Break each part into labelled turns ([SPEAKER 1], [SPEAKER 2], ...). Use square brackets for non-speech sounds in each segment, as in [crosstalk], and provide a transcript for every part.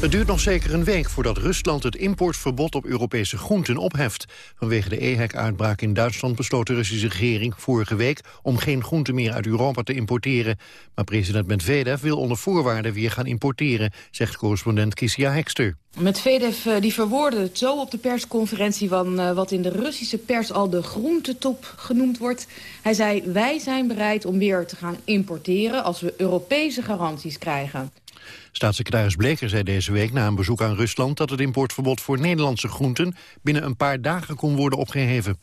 [SPEAKER 1] Het duurt nog zeker een week voordat Rusland het importverbod op Europese groenten opheft. Vanwege de EHEC-uitbraak in Duitsland besloot de Russische regering vorige week om geen groenten meer uit Europa te importeren. Maar president Medvedev wil onder voorwaarden weer gaan importeren, zegt correspondent Kisia Hekster.
[SPEAKER 2] Medvedev eh, die verwoordde het zo op de persconferentie van uh, wat in de Russische pers al de groentetop genoemd wordt. Hij zei wij zijn bereid om weer te gaan importeren als we Europese garanties krijgen.
[SPEAKER 1] Staatssecretaris Bleker zei deze week na een bezoek aan Rusland... dat het importverbod voor Nederlandse groenten binnen een paar dagen kon worden opgeheven.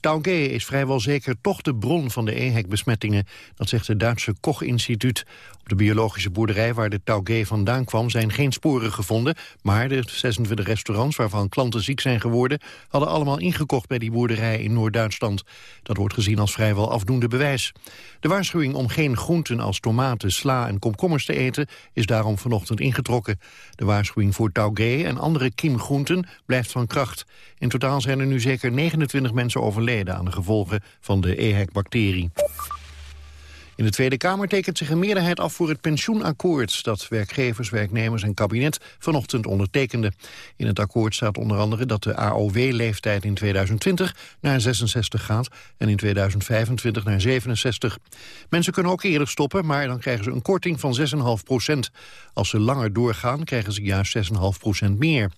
[SPEAKER 1] Taugé is vrijwel zeker toch de bron van de EHEC-besmettingen. Dat zegt het Duitse Koch-instituut. Op de biologische boerderij waar de Taugé vandaan kwam... zijn geen sporen gevonden, maar de 26 restaurants... waarvan klanten ziek zijn geworden... hadden allemaal ingekocht bij die boerderij in Noord-Duitsland. Dat wordt gezien als vrijwel afdoende bewijs. De waarschuwing om geen groenten als tomaten, sla en komkommers te eten... is daarom vanochtend ingetrokken. De waarschuwing voor Taugé en andere kiemgroenten blijft van kracht. In totaal zijn er nu zeker 29 mensen overleden... aan de gevolgen van de EHEC-bacterie. In de Tweede Kamer tekent zich een meerderheid af voor het pensioenakkoord... dat werkgevers, werknemers en kabinet vanochtend ondertekenden. In het akkoord staat onder andere dat de AOW-leeftijd in 2020 naar 66 gaat... en in 2025 naar 67. Mensen kunnen ook eerder stoppen, maar dan krijgen ze een korting van 6,5 procent. Als ze langer doorgaan, krijgen ze juist 6,5 procent meer.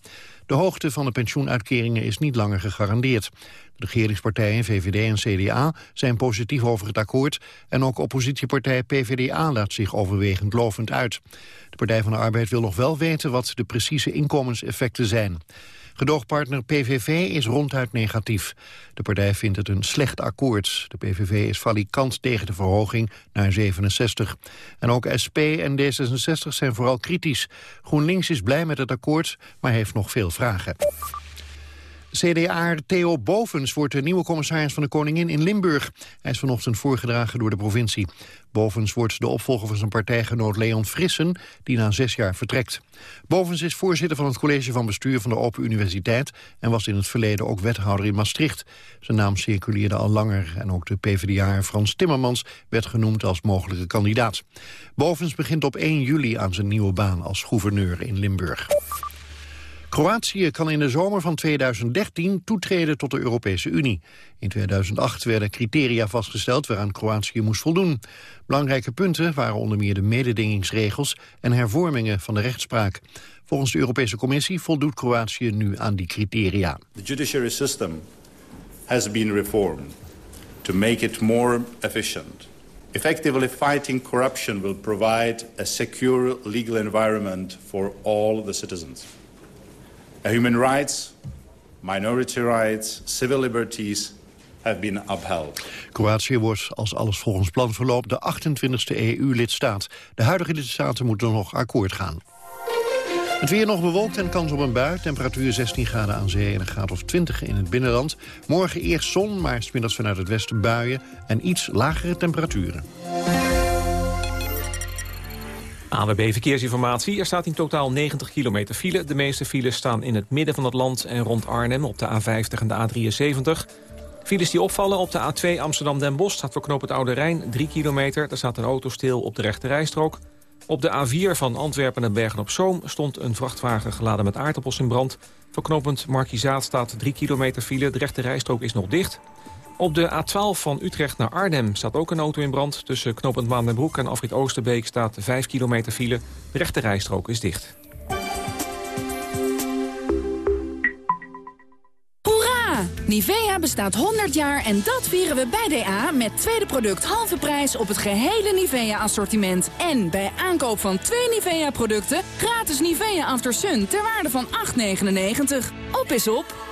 [SPEAKER 1] De hoogte van de pensioenuitkeringen is niet langer gegarandeerd. De regeringspartijen VVD en CDA zijn positief over het akkoord... en ook oppositiepartij PVDA laat zich overwegend lovend uit. De Partij van de Arbeid wil nog wel weten wat de precieze inkomenseffecten zijn. Gedoogpartner PVV is ronduit negatief. De partij vindt het een slecht akkoord. De PVV is valikant tegen de verhoging naar 67. En ook SP en D66 zijn vooral kritisch. GroenLinks is blij met het akkoord, maar heeft nog veel vragen. CDA Theo Bovens wordt de nieuwe commissaris van de Koningin in Limburg. Hij is vanochtend voorgedragen door de provincie. Bovens wordt de opvolger van zijn partijgenoot Leon Frissen, die na zes jaar vertrekt. Bovens is voorzitter van het college van bestuur van de Open Universiteit... en was in het verleden ook wethouder in Maastricht. Zijn naam circuleerde al langer en ook de PvdA Frans Timmermans... werd genoemd als mogelijke kandidaat. Bovens begint op 1 juli aan zijn nieuwe baan als gouverneur in Limburg. Kroatië kan in de zomer van 2013 toetreden tot de Europese Unie. In 2008 werden criteria vastgesteld waaraan Kroatië moest voldoen. Belangrijke punten waren onder meer de mededingingsregels en hervormingen van de rechtspraak. Volgens de Europese Commissie voldoet Kroatië nu aan die criteria.
[SPEAKER 3] The judiciary system has been reformed to make it more efficient. Effectively fighting corruption will provide a secure legal environment for all the citizens. Human rights, minority rights, civil liberties have been upheld.
[SPEAKER 1] Kroatië wordt, als alles volgens plan verloopt, de 28e EU-lidstaat. De huidige lidstaten moeten nog akkoord gaan. Het weer nog bewolkt en kans op een bui. Temperatuur 16 graden aan zee en een graad of 20 in het binnenland. Morgen eerst zon, maar smiddags vanuit het westen buien... en iets lagere temperaturen.
[SPEAKER 4] ANWB Verkeersinformatie. Er staat in totaal 90 kilometer file. De meeste files staan in het midden van het land en rond Arnhem op de A50 en de A73. Files die opvallen op de A2 Amsterdam-Den Bosch staat knoop het Oude Rijn 3 kilometer. Daar staat een auto stil op de rechte rijstrook. Op de A4 van Antwerpen naar Bergen-op-Zoom stond een vrachtwagen geladen met aardappels in brand. Voor knooppunt staat 3 kilometer file. De rechte rijstrook is nog dicht. Op de A12 van Utrecht naar Arnhem staat ook een auto in brand. Tussen knooppunt Maandenbroek en Afrit Oosterbeek staat 5 kilometer file. De rechte rijstrook is dicht.
[SPEAKER 5] Nivea bestaat 100 jaar en dat vieren we bij DA met tweede product halve prijs op het gehele Nivea-assortiment. En bij aankoop van twee Nivea-producten gratis Nivea After Sun ter waarde van 8,99. Op is op!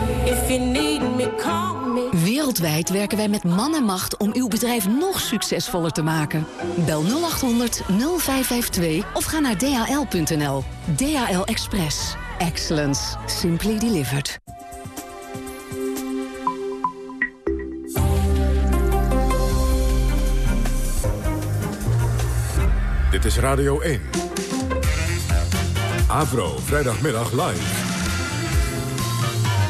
[SPEAKER 6] Wereldwijd werken wij met man en macht om uw bedrijf nog succesvoller te maken. Bel 0800 0552 of ga naar dhl.nl. DHL Express. Excellence. Simply delivered.
[SPEAKER 7] Dit is Radio 1. Avro, vrijdagmiddag live.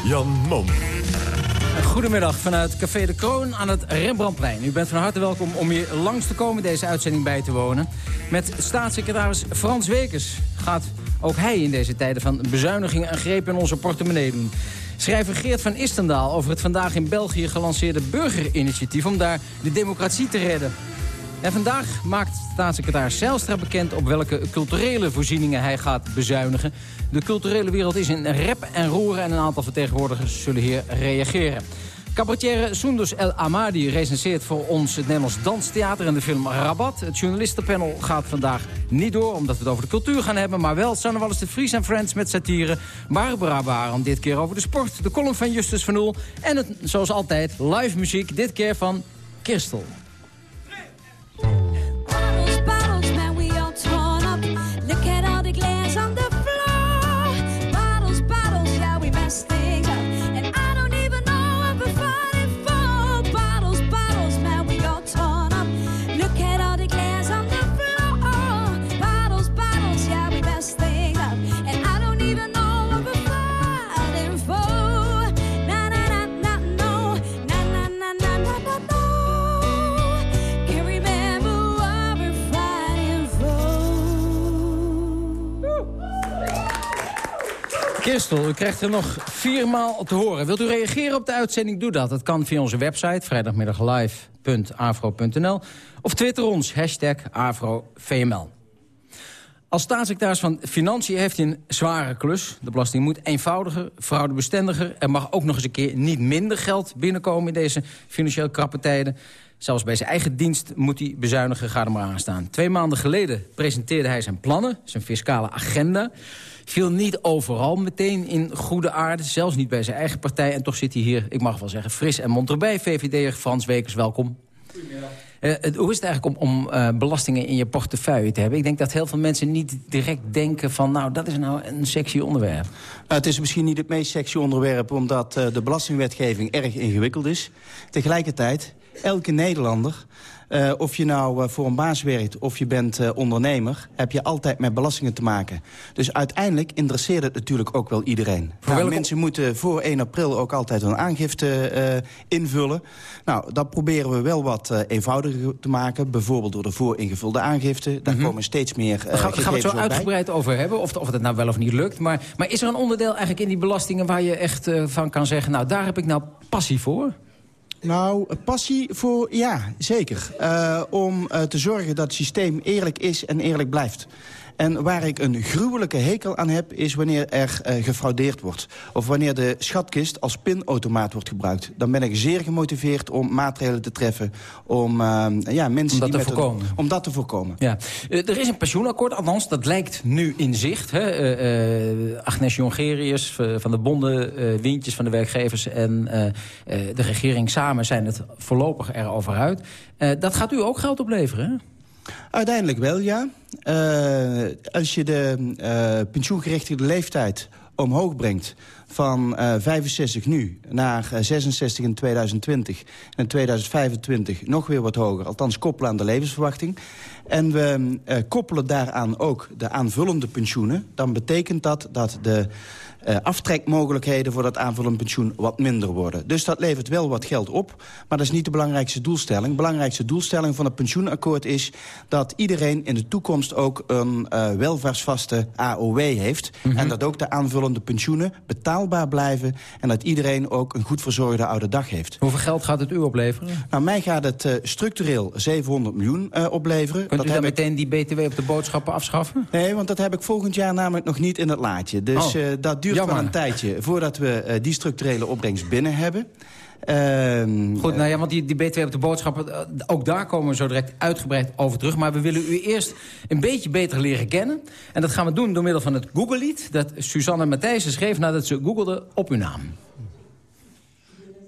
[SPEAKER 7] Jan Mom.
[SPEAKER 8] Goedemiddag vanuit Café de Kroon aan het Rembrandtplein. U bent van harte welkom om hier langs te komen deze uitzending bij te wonen. Met staatssecretaris Frans Wekers gaat ook hij in deze tijden van bezuinigingen een greep in onze portemonnee doen. Schrijver Geert van Istendaal over het vandaag in België gelanceerde burgerinitiatief... om daar de democratie te redden. En vandaag maakt staatssecretaris Zijlstra bekend op welke culturele voorzieningen hij gaat bezuinigen. De culturele wereld is in rep en roeren en een aantal vertegenwoordigers zullen hier reageren. Cabaretière Soendus El Amadi recenseert voor ons het Nederlands Danstheater en de film Rabat. Het journalistenpanel gaat vandaag niet door, omdat we het over de cultuur gaan hebben. Maar wel Sanne Wallis de Vries en Friends met satire. Barbara Baran dit keer over de sport. De column van Justus van Oel. En het, zoals altijd, live muziek, dit keer van Kirstel. Christel, u krijgt er nog viermaal te horen. Wilt u reageren op de uitzending? Doe dat. Dat kan via onze website vrijdagmiddaglive.afro.nl of twitter ons, hashtag AfroVML. Als staatssecretaris van Financiën heeft hij een zware klus. De belasting moet eenvoudiger, fraudebestendiger. Er mag ook nog eens een keer niet minder geld binnenkomen... in deze financieel krappe tijden. Zelfs bij zijn eigen dienst moet hij bezuinigen, ga er maar aan staan. Twee maanden geleden presenteerde hij zijn plannen, zijn fiscale agenda viel niet overal meteen in goede aarde. Zelfs niet bij zijn eigen partij. En toch zit hij hier, ik mag wel zeggen, fris en mond erbij. VVD'er Frans Wekers, welkom. Uh, hoe is het eigenlijk om, om uh, belastingen in je portefeuille te hebben? Ik denk dat heel veel mensen niet direct denken van... nou, dat is nou een sexy onderwerp. Nou,
[SPEAKER 9] het is misschien niet het meest sexy onderwerp... omdat uh, de belastingwetgeving erg ingewikkeld is. Tegelijkertijd, elke Nederlander uh, of je nou uh, voor een baas werkt of je bent uh, ondernemer... heb je altijd met belastingen te maken. Dus uiteindelijk interesseert het natuurlijk ook wel iedereen. Nou, welke... Mensen moeten voor 1 april ook altijd een aangifte invullen. Nou, dat proberen we wel wat eenvoudiger te maken. Bijvoorbeeld door de vooringevulde aangifte. Daar -hmm. komen steeds meer uh,
[SPEAKER 8] Gaan, gaan we het zo uitgebreid bij. over hebben, of, of het nou wel of niet lukt. Maar, maar is er een onderdeel eigenlijk in die belastingen... waar je echt van kan zeggen, nou daar heb ik nou passie voor?
[SPEAKER 9] Nou, passie voor, ja, zeker. Uh, om uh, te zorgen dat het systeem eerlijk is en eerlijk blijft. En waar ik een gruwelijke hekel aan heb... is wanneer er uh, gefraudeerd wordt. Of wanneer de schatkist als pinautomaat wordt gebruikt. Dan ben ik zeer gemotiveerd om maatregelen te treffen... om uh, ja, mensen
[SPEAKER 8] om dat
[SPEAKER 9] die
[SPEAKER 8] te voorkomen.
[SPEAKER 9] Een, om dat te voorkomen.
[SPEAKER 8] Ja. Uh, er is een pensioenakkoord, althans, dat lijkt nu in zicht. Hè? Agnes Jongerius van de bonden, Windjes van de werkgevers... en de regering samen zijn het voorlopig erover uit. dat gaat u ook geld opleveren, hè?
[SPEAKER 9] Uiteindelijk wel, ja. Uh, als je de uh, pensioengerechtigde leeftijd omhoog brengt van uh, 65 nu naar 66 in 2020 en in 2025 nog weer wat hoger. Althans koppelen aan de levensverwachting. En we koppelen daaraan ook de aanvullende pensioenen. Dan betekent dat dat de uh, aftrekmogelijkheden voor dat aanvullend pensioen wat minder worden. Dus dat levert wel wat geld op, maar dat is niet de belangrijkste doelstelling. De belangrijkste doelstelling van het pensioenakkoord is dat iedereen in de toekomst ook een uh, welvaartsvaste AOW heeft. Mm -hmm. En dat ook de aanvullende pensioenen betaalbaar blijven en dat iedereen ook een goed verzorgde oude dag heeft.
[SPEAKER 8] Hoeveel geld gaat het u opleveren?
[SPEAKER 9] Nou, mij gaat het uh, structureel 700 miljoen opleveren.
[SPEAKER 8] Kunt dat u dan meteen die BTW op de boodschappen afschaffen?
[SPEAKER 9] Nee, want dat heb ik volgend jaar namelijk nog niet in het laadje. Dus oh. dat duurt duurt Jammer. wel een tijdje voordat we uh, die structurele opbrengst binnen hebben.
[SPEAKER 8] Uh, Goed, nou ja, want die, die BTW op de boodschappen, ook daar komen we zo direct uitgebreid over terug. Maar we willen u eerst een beetje beter leren kennen. En dat gaan we doen door middel van het Google-lied... dat Suzanne Matthijssen schreef nadat ze googelde op uw naam.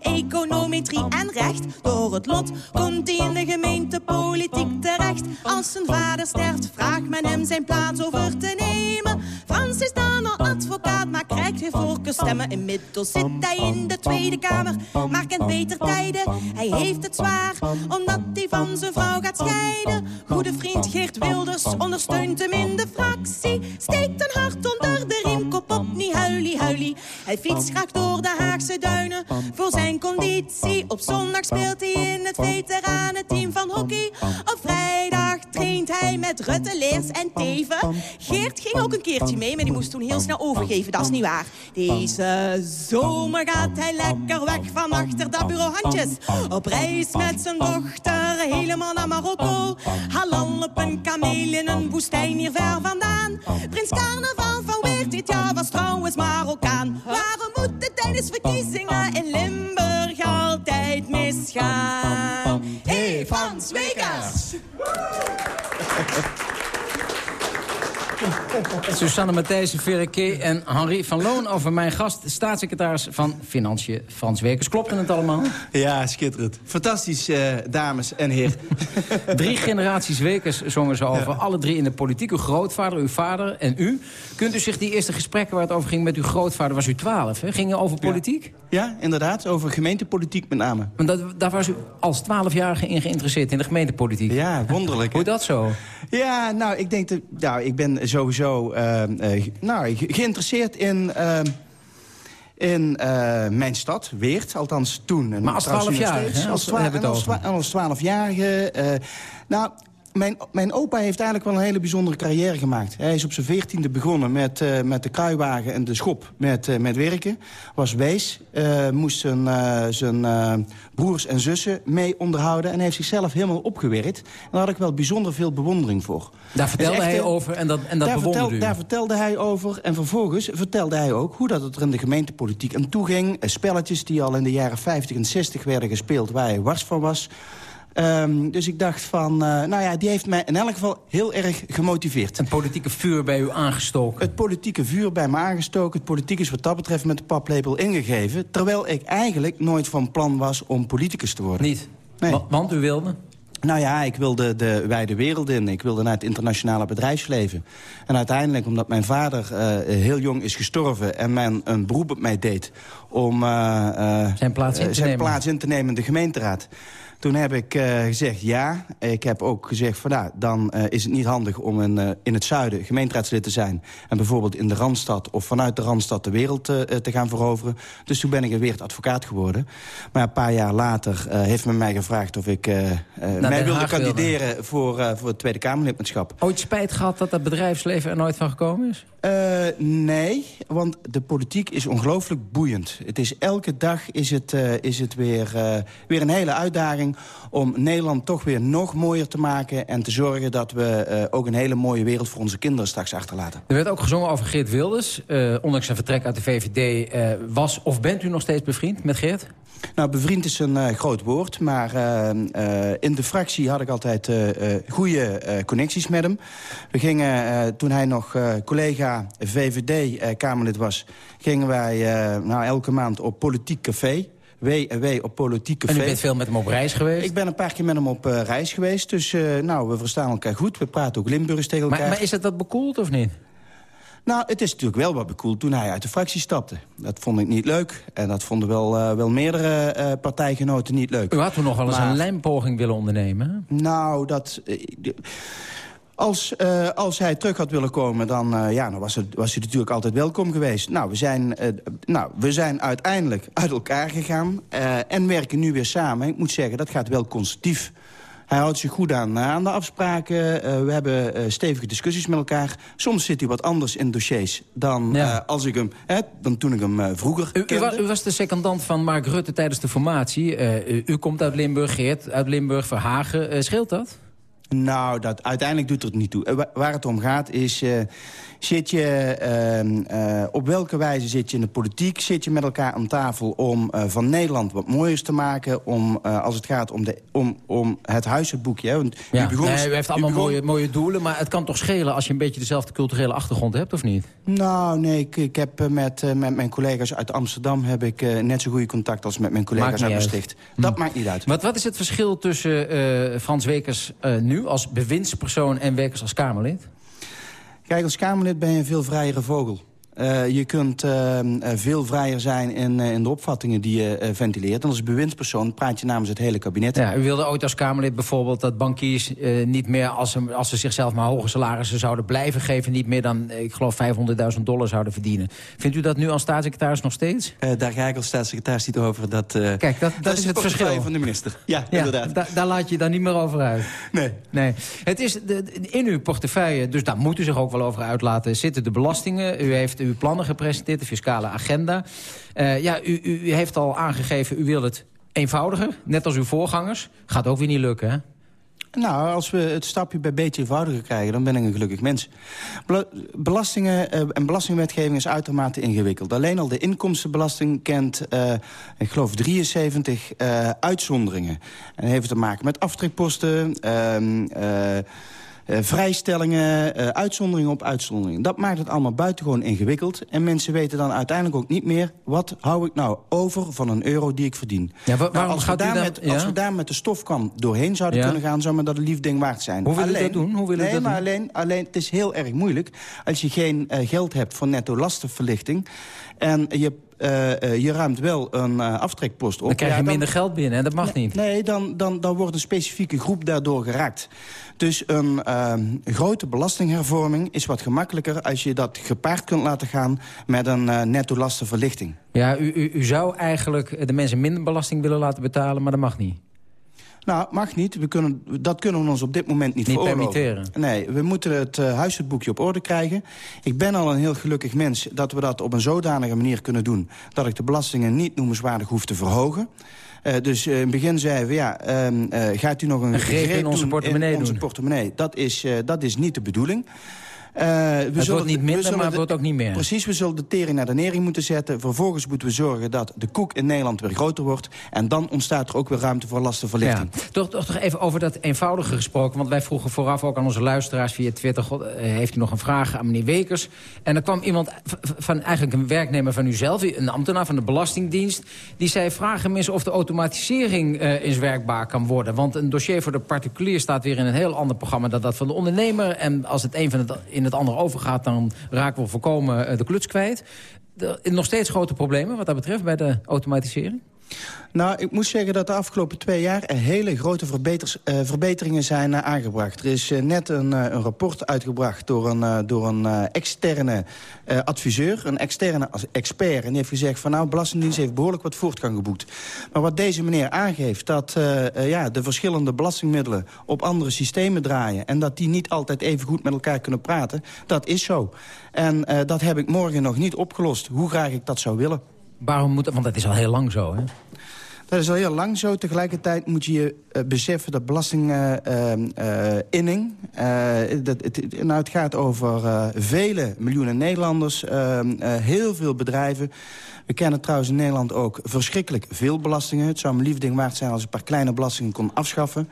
[SPEAKER 10] econometrie en recht. Door het lot komt hij in de gemeentepolitiek terecht. Als zijn vader sterft, vraagt men hem zijn plaats over te nemen. Frans is dan al advocaat, maar krijgt geen voorkeurstemmen. Inmiddels zit hij in de Tweede Kamer, maar kent beter tijden. Hij heeft het zwaar, omdat hij van zijn vrouw gaat scheiden. Goede vriend Geert Wilders ondersteunt hem in de fractie. Steekt een hart onder de riem, kop op, niet huilie huilie. Hij fietst graag door de Haagse duinen voor zijn conditie. Op zondag speelt hij in het veteranenteam van hockey. Op vrijdag traint hij met Rutte, Leers en Teven. Geert ging ook een keertje mee, maar die moest toen heel snel overgeven. Dat is niet waar. Deze zomer gaat hij lekker weg van achter dat bureau handjes. Op reis met zijn dochter, helemaal naar Marokko. Halal op een kameel in een woestijn hier ver vandaan. Prins Carnaval van Weert dit jaar was trouwens Marokkaan. Waarom tijdens verkiezingen in Limburg altijd misgaan?
[SPEAKER 8] Susanne Matthijssen, Verreke en Henri van Loon over mijn gast... staatssecretaris van Financiën, Frans Wekers. Klopt het allemaal?
[SPEAKER 9] Ja, schitterend. Fantastisch, eh, dames en heren. [laughs]
[SPEAKER 8] Drie generaties Wekers zongen ze over. Alle drie in de politiek. Uw grootvader, uw vader en u. Kunt u zich die eerste gesprekken waar het over ging met uw grootvader... was u twaalf, hè? Gingen over politiek?
[SPEAKER 9] Ja, inderdaad. Over gemeentepolitiek met name.
[SPEAKER 8] Maar dat, daar was u als twaalfjarige in geïnteresseerd, in de gemeentepolitiek.
[SPEAKER 9] Ja, wonderlijk.
[SPEAKER 8] Hoe dat zo?
[SPEAKER 9] Ja, nou, ik denk dat... Nou, ik ben sowieso uh, nou, ge geïnteresseerd in... Uh, in mijn stad, Weert, althans toen.
[SPEAKER 8] Maar als twaalfjarige,
[SPEAKER 9] als, twa als, als twaalfjarige... nou, mijn, mijn opa heeft eigenlijk wel een hele bijzondere carrière gemaakt. Hij is op zijn veertiende begonnen met, uh, met de kruiwagen en de schop met, uh, met werken. Was wees, uh, moest zijn, zijn broers en zussen mee onderhouden... en heeft zichzelf helemaal opgewerkt. En daar had ik wel bijzonder veel bewondering voor.
[SPEAKER 8] Daar vertelde echt, hij over en dat, en dat
[SPEAKER 9] daar
[SPEAKER 8] bewonderde
[SPEAKER 9] vertel, Daar vertelde hij over en vervolgens vertelde hij ook... hoe dat het er in de gemeentepolitiek aan toe ging. Spelletjes die al in de jaren 50 en 60 werden gespeeld waar hij wars van was... Um, dus ik dacht van, uh, nou ja, die heeft mij in elk geval heel erg gemotiveerd.
[SPEAKER 8] Een politieke vuur bij u aangestoken?
[SPEAKER 9] Het politieke vuur bij me aangestoken. Het politiek is wat dat betreft met de paplepel ingegeven. Terwijl ik eigenlijk nooit van plan was om politicus te worden.
[SPEAKER 8] Niet? Nee. Want u wilde?
[SPEAKER 9] Nou ja, ik wilde de wijde wereld in. Ik wilde naar het internationale bedrijfsleven. En uiteindelijk, omdat mijn vader uh, heel jong is gestorven... en men een beroep op mij deed om uh,
[SPEAKER 8] zijn, plaats in,
[SPEAKER 9] zijn plaats in te nemen in de gemeenteraad... Toen heb ik uh, gezegd ja. Ik heb ook gezegd van nou, dan uh, is het niet handig om in, uh, in het zuiden gemeenteraadslid te zijn. En bijvoorbeeld in de Randstad of vanuit de Randstad de wereld te gaan veroveren. Dus toen ben ik weer advocaat geworden. Maar een paar jaar later heeft men mij gevraagd of ik mij wilde kandideren wilde. Voor, voor het Tweede Kamerlidmaatschap.
[SPEAKER 8] Ooit spijt gehad dat dat bedrijfsleven er nooit van gekomen is?
[SPEAKER 9] nee, want de politiek is ongelooflijk boeiend. Het is elke dag is het, is het weer, weer een hele uitdaging om Nederland toch weer nog mooier te maken... en te zorgen dat we uh, ook een hele mooie wereld voor onze kinderen straks achterlaten.
[SPEAKER 8] Er werd ook gezongen over Geert Wilders. Uh, ondanks zijn vertrek uit de VVD uh, was of bent u nog steeds bevriend met Geert?
[SPEAKER 9] Nou, bevriend is een uh, groot woord, maar uh, uh, in de fractie had ik altijd goede connecties met hem. We gingen, toen hij nog collega VVD-Kamerlid was... gingen wij nou, elke maand op politiek café... W&W op politieke
[SPEAKER 8] En u bent veel met hem op reis geweest?
[SPEAKER 9] Ik ben een paar keer met hem op uh, reis geweest. Dus uh, nou, we verstaan elkaar goed. We praten ook Limburgs tegen elkaar.
[SPEAKER 8] Maar, maar is het dat bekoeld of niet?
[SPEAKER 9] Nou, het is natuurlijk wel wat bekoeld toen hij uit de fractie stapte. Dat vond ik niet leuk. En dat vonden wel, uh, wel meerdere uh, partijgenoten niet leuk.
[SPEAKER 8] U had toen nog wel eens maar, een lijmpoging willen ondernemen?
[SPEAKER 9] Nou, dat... Uh, als, uh, als hij terug had willen komen, dan, uh, ja, dan was, het, was hij natuurlijk altijd welkom geweest. Nou, we zijn, uh, nou, we zijn uiteindelijk uit elkaar gegaan en werken nu weer samen. Ik moet zeggen, dat gaat wel constructief. Hij houdt zich goed aan, aan de afspraken. we hebben stevige discussies met elkaar. Soms zit hij wat anders in dossiers dan, ja. als ik hem, hè, dan toen ik hem vroeger
[SPEAKER 8] u, u, was, u, was, de secondant van Mark Rutte tijdens de formatie. u, u, komt uit Limburg, Geert uit Limburg, Verhagen. scheelt dat?
[SPEAKER 9] Nou, dat, uiteindelijk doet het niet toe. Eh, waar het om gaat is... Uh, zit je, uh, op welke wijze zit je in de politiek? Zit je met elkaar aan tafel om van Nederland wat mooiers te maken? Om, als het gaat om, de, om, om het huisboekje. Want
[SPEAKER 8] ja. u, begon, nee, u heeft allemaal mooie, mooie doelen. Maar het kan toch schelen als je een beetje dezelfde culturele achtergrond hebt, of niet?
[SPEAKER 9] Nou, nee. Ik, ik heb met, met mijn collega's uit Amsterdam... heb ik net zo goede contact als met mijn collega's uit Maastricht. Dat hm. maakt niet uit.
[SPEAKER 8] Wat, wat is het verschil tussen Frans Wekers nu als bewindspersoon en werkers als Kamerlid?
[SPEAKER 9] Kijk, als Kamerlid ben je een veel vrijere vogel. Uh, je kunt uh, veel vrijer zijn in, uh, in de opvattingen die je ventileert. En als bewindspersoon praat je namens het hele kabinet.
[SPEAKER 8] Ja, u wilde ooit als Kamerlid bijvoorbeeld dat bankiers niet meer... Als ze, als ze zichzelf maar hoge salarissen zouden blijven geven... niet meer dan, ik geloof, 500.000 dollar zouden verdienen. Vindt u dat nu als staatssecretaris nog steeds?
[SPEAKER 9] daar ga ik als staatssecretaris niet over. Dat,
[SPEAKER 8] Kijk, dat, dat, is het verschil.
[SPEAKER 9] van de minister. Ja, ja inderdaad.
[SPEAKER 8] daar laat je dan niet meer over uit.
[SPEAKER 9] Nee.
[SPEAKER 8] nee. Het is de, in uw portefeuille, dus daar moet u zich ook wel over uitlaten... zitten de belastingen. U heeft uw plannen gepresenteerd, de fiscale agenda. Uh, ja, u, u, heeft al aangegeven, u wil het eenvoudiger, net als uw voorgangers. Gaat ook weer niet lukken, hè?
[SPEAKER 9] Nou, als we het stapje bij beetje eenvoudiger krijgen... dan ben ik een gelukkig mens. Belastingen uh, en belastingwetgeving is uitermate ingewikkeld. Alleen al de inkomstenbelasting kent, uh, ik geloof, 73 uh, uitzonderingen. En heeft te maken met aftrekposten... Ehm, vrijstellingen, uh, uitzonderingen op uitzonderingen. Dat maakt het allemaal buitengewoon ingewikkeld. En mensen weten dan uiteindelijk ook niet meer... wat hou ik nou over van een euro die ik verdien. Ja, nou, als, we daar dan, met, ja? als we daar met de stofkam doorheen zouden kunnen gaan... zou maar dat een lief ding waard zijn.
[SPEAKER 8] Hoe wil alleen, dat doen? Hoe wil
[SPEAKER 9] nee,
[SPEAKER 8] dat
[SPEAKER 9] maar
[SPEAKER 8] doen?
[SPEAKER 9] Alleen, alleen, het is heel erg moeilijk als je geen uh, geld hebt voor netto lastenverlichting... en je je ruimt wel een uh, aftrekpost op.
[SPEAKER 8] Dan krijg je minder geld binnen en dat mag niet.
[SPEAKER 9] Nee, dan, dan, dan wordt een specifieke groep daardoor geraakt. Dus een uh, grote belastinghervorming is wat gemakkelijker... als je dat gepaard kunt laten gaan met een uh, netto lastenverlichting.
[SPEAKER 8] Ja, u, u, u zou eigenlijk de mensen minder belasting willen laten betalen, maar dat mag niet.
[SPEAKER 9] Nou, mag niet. We kunnen, dat kunnen we ons op dit moment niet,
[SPEAKER 8] niet permitteren.
[SPEAKER 9] Nee, we moeten het uh, huishoudboekje op orde krijgen. Ik ben al een heel gelukkig mens dat we dat op een zodanige manier kunnen doen... dat ik de belastingen niet noemenswaardig hoef te verhogen. Uh, dus uh, in het begin zeiden we, ja, uh, gaat u nog een,
[SPEAKER 8] een greep in onze portemonnee
[SPEAKER 9] in onze portemonnee. Dat is, dat is niet de bedoeling.
[SPEAKER 8] We het wordt niet minder, maar het wordt ook niet meer.
[SPEAKER 9] Precies, we zullen de tering naar de nering moeten zetten. Vervolgens moeten we zorgen dat de koek in Nederland weer groter wordt. En dan ontstaat er ook weer ruimte voor lastenverlichting.
[SPEAKER 8] Ja. Toch, toch, toch even over dat eenvoudige gesproken. Want wij vroegen vooraf ook aan onze luisteraars via Twitter... God, uh, heeft u nog een vraag aan meneer Wekers? En er kwam iemand, van eigenlijk een werknemer van u zelf... een ambtenaar van de Belastingdienst... die zei, vragen mensen of de automatisering uh, eens werkbaar kan worden. Want een dossier voor de particulier staat weer in een heel ander programma... dan dat van de ondernemer. En als het een van het in het andere overgaat... dan raken we voorkomen eh, de kluts kwijt. Er, nog steeds grote problemen wat dat betreft bij de automatisering?
[SPEAKER 9] Nou, ik moet zeggen dat de afgelopen twee jaar... er hele grote uh, verbeteringen zijn uh, aangebracht. Er is uh, net een, een, rapport uitgebracht door een, door een externe adviseur... een externe expert. En die heeft gezegd van nou, Belastingdienst heeft behoorlijk wat voortgang geboekt. Maar wat deze meneer aangeeft, dat ja, de verschillende belastingmiddelen... op andere systemen draaien... en dat die niet altijd even goed met elkaar kunnen praten, dat is zo. En dat heb ik morgen nog niet opgelost, hoe graag ik dat zou willen.
[SPEAKER 8] Waarom moet, want dat is al heel lang zo, hè?
[SPEAKER 9] Dat is al heel lang zo. Tegelijkertijd moet je uh, beseffen dat belastinginning... Uh, uh, dat het, nou, het gaat over vele miljoenen Nederlanders, heel veel bedrijven. We kennen trouwens in Nederland ook verschrikkelijk veel belastingen. Het zou me lief ding waard zijn als ik een paar kleine belastingen kon afschaffen.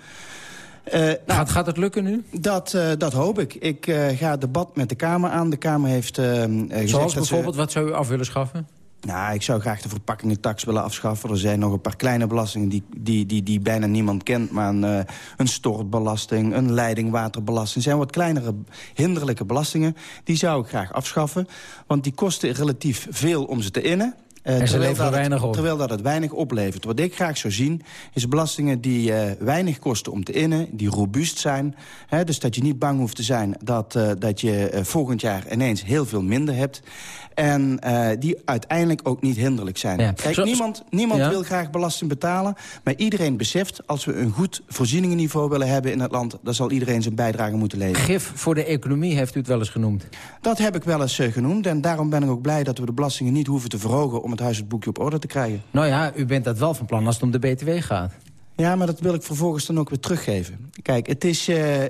[SPEAKER 8] Uh, nou, gaat, gaat het lukken nu?
[SPEAKER 9] Dat, uh, dat hoop ik. Ik uh, ga het debat met de Kamer aan. De Kamer heeft gezegd
[SPEAKER 8] Zoals bijvoorbeeld, wat zou u af willen schaffen?
[SPEAKER 9] Nou, ik zou graag de verpakkingentax willen afschaffen. Er zijn nog een paar kleine belastingen die, die, die, die bijna niemand kent. Maar een, uh, een stortbelasting, een leidingwaterbelasting... zijn wat kleinere hinderlijke belastingen. Die zou ik graag afschaffen. Want die kosten relatief veel om ze te innen.
[SPEAKER 8] Uh, en ze leveren weinig op.
[SPEAKER 9] Terwijl dat het weinig oplevert. Wat ik graag zou zien, is belastingen die uh, weinig kosten om te innen... die robuust zijn. Hè, dus dat je niet bang hoeft te zijn dat, uh, dat je volgend jaar ineens heel veel minder hebt. En die uiteindelijk ook niet hinderlijk zijn. Ja. Kijk, Zo, niemand, niemand ja. wil graag belasting betalen. Maar iedereen beseft, als we een goed voorzieningenniveau willen hebben in het land... dan zal iedereen zijn bijdrage moeten leveren.
[SPEAKER 8] Gif voor de economie heeft u het wel eens genoemd.
[SPEAKER 9] Dat heb ik wel eens genoemd. En daarom ben ik ook blij dat we de belastingen niet hoeven te verhogen... om het huishoudboekje op orde te krijgen.
[SPEAKER 8] Nou ja, u bent dat wel van plan als het om de BTW gaat.
[SPEAKER 9] Ja, maar dat wil ik vervolgens dan ook weer teruggeven. Kijk, het is, uh, uh,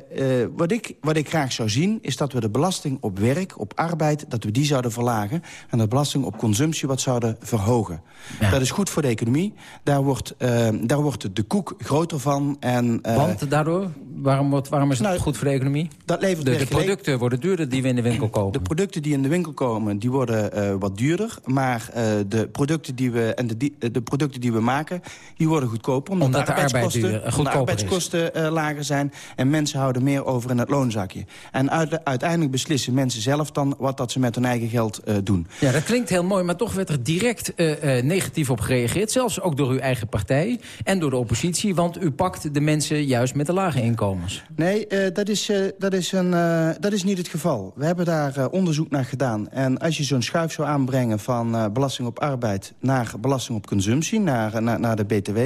[SPEAKER 9] wat, ik, wat ik graag zou zien... is dat we de belasting op werk, op arbeid... dat we die zouden verlagen... en de belasting op consumptie wat zouden verhogen. Ja. Dat is goed voor de economie. Daar wordt, uh, daar wordt de koek groter van. En,
[SPEAKER 8] Want daardoor? Waarom, wordt, waarom is het nou, goed voor de economie?
[SPEAKER 9] Dat levert
[SPEAKER 8] de, de producten worden duurder die we in de winkel kopen.
[SPEAKER 9] De producten die in de winkel komen, die worden wat duurder. Maar de, producten die we, en de, de producten die we maken, die worden goedkoper.
[SPEAKER 8] Omdat, omdat arbeidskosten,
[SPEAKER 9] arbeid de arbeidskosten uh, lager zijn... en mensen houden meer over in het loonzakje. En uit, uiteindelijk beslissen mensen zelf dan wat dat ze met hun eigen geld uh, doen.
[SPEAKER 8] Ja, dat klinkt heel mooi, maar toch werd er direct negatief op gereageerd. Zelfs ook door uw eigen partij en door de oppositie. Want u pakt de mensen juist met de lage inkomens.
[SPEAKER 9] Nee, dat, is, dat, is een, dat is niet het geval. We hebben daar onderzoek naar gedaan. En als je zo'n schuif zou aanbrengen van belasting op arbeid... naar belasting op consumptie, naar, naar, naar de BTW...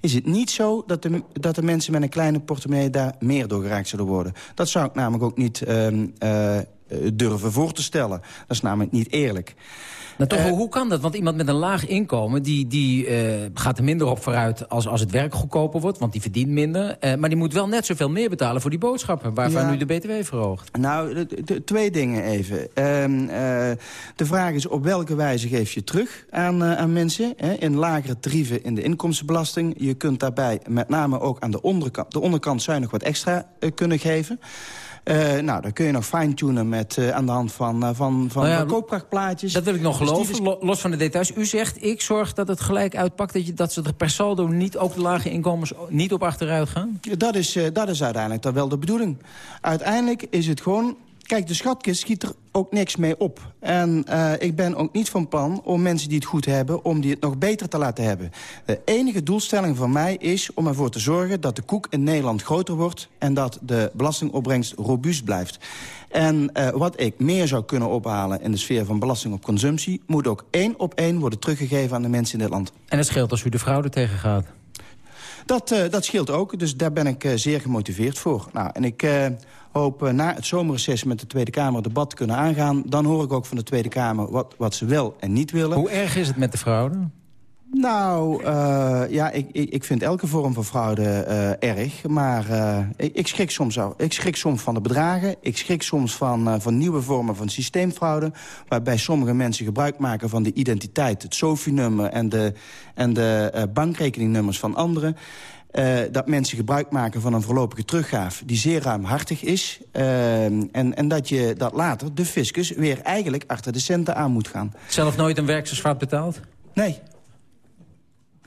[SPEAKER 9] is het niet zo dat de, dat de mensen met een kleine portemonnee daar meer door geraakt zullen worden. Dat zou ik namelijk ook niet uh, uh, durven voor te stellen. Dat is namelijk niet eerlijk.
[SPEAKER 8] Nou, toch, uh, hoe kan dat? Want iemand met een laag inkomen... die, die uh, gaat er minder op vooruit als, als het werk goedkoper wordt... want die verdient minder. Uh, maar die moet wel net zoveel meer betalen voor die boodschappen... waarvan ja. nu de BTW verhoogt.
[SPEAKER 9] Nou, twee dingen even. Ehm, de vraag is op welke wijze geef je terug aan, aan mensen... Hè? in lagere tarieven in de inkomstenbelasting. Je kunt daarbij met name ook aan de onderkant... de onderkant zou je nog wat extra kunnen geven... Uh, nou, dan kun je nog fine-tunen met, uh, aan de hand van, uh, van, van nou ja, koopkrachtplaatjes.
[SPEAKER 8] Dat wil ik nog geloven, dus los van de details. U zegt, ik zorg dat het gelijk uitpakt... dat, je, dat ze er per saldo niet, ook de lage inkomens, niet op achteruit gaan?
[SPEAKER 9] Dat is, dat is uiteindelijk dan wel de bedoeling. Uiteindelijk is het gewoon Kijk, de schatkist schiet er ook niks mee op. En uh, ik ben ook niet van plan om mensen die het goed hebben... om die het nog beter te laten hebben. De enige doelstelling van mij is om ervoor te zorgen... dat de koek in Nederland groter wordt... en dat de belastingopbrengst robuust blijft. En uh, wat ik meer zou kunnen ophalen in de sfeer van belasting op consumptie... moet ook één op één worden teruggegeven aan de mensen in dit land.
[SPEAKER 8] En het scheelt als u de fraude tegengaat?
[SPEAKER 9] Dat, uh, dat scheelt ook, dus daar ben ik zeer gemotiveerd voor. Nou, en ik hoop na het zomerreces met de Tweede Kamer debat kunnen aangaan. Dan hoor ik ook van de Tweede Kamer wat, wat ze wel en niet willen.
[SPEAKER 8] Hoe erg is het met de fraude?
[SPEAKER 9] Nou, uh, ja, ik, ik, ik vind elke vorm van fraude uh, erg. Maar uh, ik, ik, schrik soms, ik schrik soms van de bedragen. Ik schrik soms van, van nieuwe vormen van systeemfraude... waarbij sommige mensen gebruik maken van de identiteit... het SOFI-nummer en de, en de bankrekeningnummers van anderen... Uh, dat mensen gebruik maken van een voorlopige teruggaaf... die zeer ruimhartig is. Uh, en, en dat je dat later, de fiscus, weer eigenlijk achter de centen aan moet gaan.
[SPEAKER 8] Zelf nooit een werksersfout betaald?
[SPEAKER 9] Nee.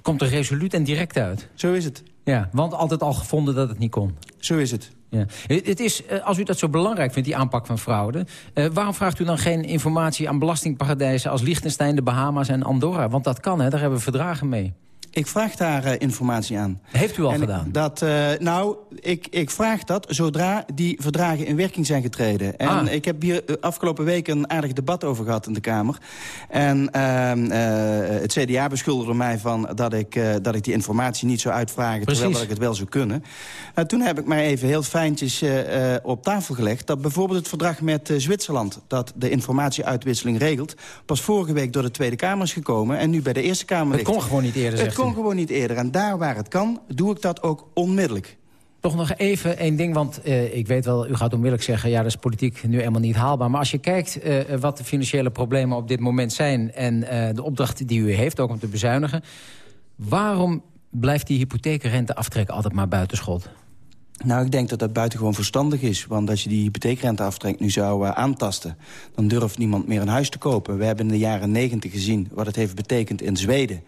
[SPEAKER 8] Komt er resoluut en direct uit?
[SPEAKER 9] Zo is het.
[SPEAKER 8] Ja, want altijd al gevonden dat het niet kon.
[SPEAKER 9] Zo is het.
[SPEAKER 8] Ja. Het is, eh, als u dat zo belangrijk vindt, die aanpak van fraude... Uh, waarom vraagt u dan geen informatie aan belastingparadijzen... als Liechtenstein, de Bahama's en Andorra? Want dat kan, hè? daar hebben we verdragen mee.
[SPEAKER 9] Ik vraag daar uh, informatie aan.
[SPEAKER 8] Heeft u al
[SPEAKER 9] en
[SPEAKER 8] gedaan?
[SPEAKER 9] Dat, uh, nou, ik, ik vraag dat zodra die verdragen in werking zijn getreden. En
[SPEAKER 8] ah.
[SPEAKER 9] ik heb hier afgelopen week een aardig debat over gehad in de Kamer. En uh, het CDA beschuldigde mij van dat ik, dat ik die informatie niet zou uitvragen...
[SPEAKER 8] Precies.
[SPEAKER 9] terwijl ik het wel zou kunnen. toen heb ik mij even heel fijntjes op tafel gelegd... dat bijvoorbeeld het verdrag met Zwitserland... dat de informatieuitwisseling regelt... pas vorige week door de Tweede Kamer is gekomen... en nu bij de Eerste Kamer
[SPEAKER 8] Het
[SPEAKER 9] ligt.
[SPEAKER 8] kon gewoon niet eerder,
[SPEAKER 9] Het kon gewoon niet eerder. En daar waar het kan, doe ik dat ook onmiddellijk.
[SPEAKER 8] Toch nog even één ding, want uh, ik weet wel, u gaat onmiddellijk zeggen... ja, dat is politiek nu helemaal niet haalbaar. Maar als je kijkt uh, wat de financiële problemen op dit moment zijn... en uh, de opdracht die u heeft, ook om te bezuinigen... waarom blijft die hypotheekrenteaftrek altijd maar buitenschot?
[SPEAKER 9] Nou, ik denk dat dat buitengewoon verstandig is. Want als je die hypotheekrenteaftrek nu zou uh, aantasten... dan durft niemand meer een huis te kopen. We hebben in de jaren negentig gezien wat het heeft betekend in Zweden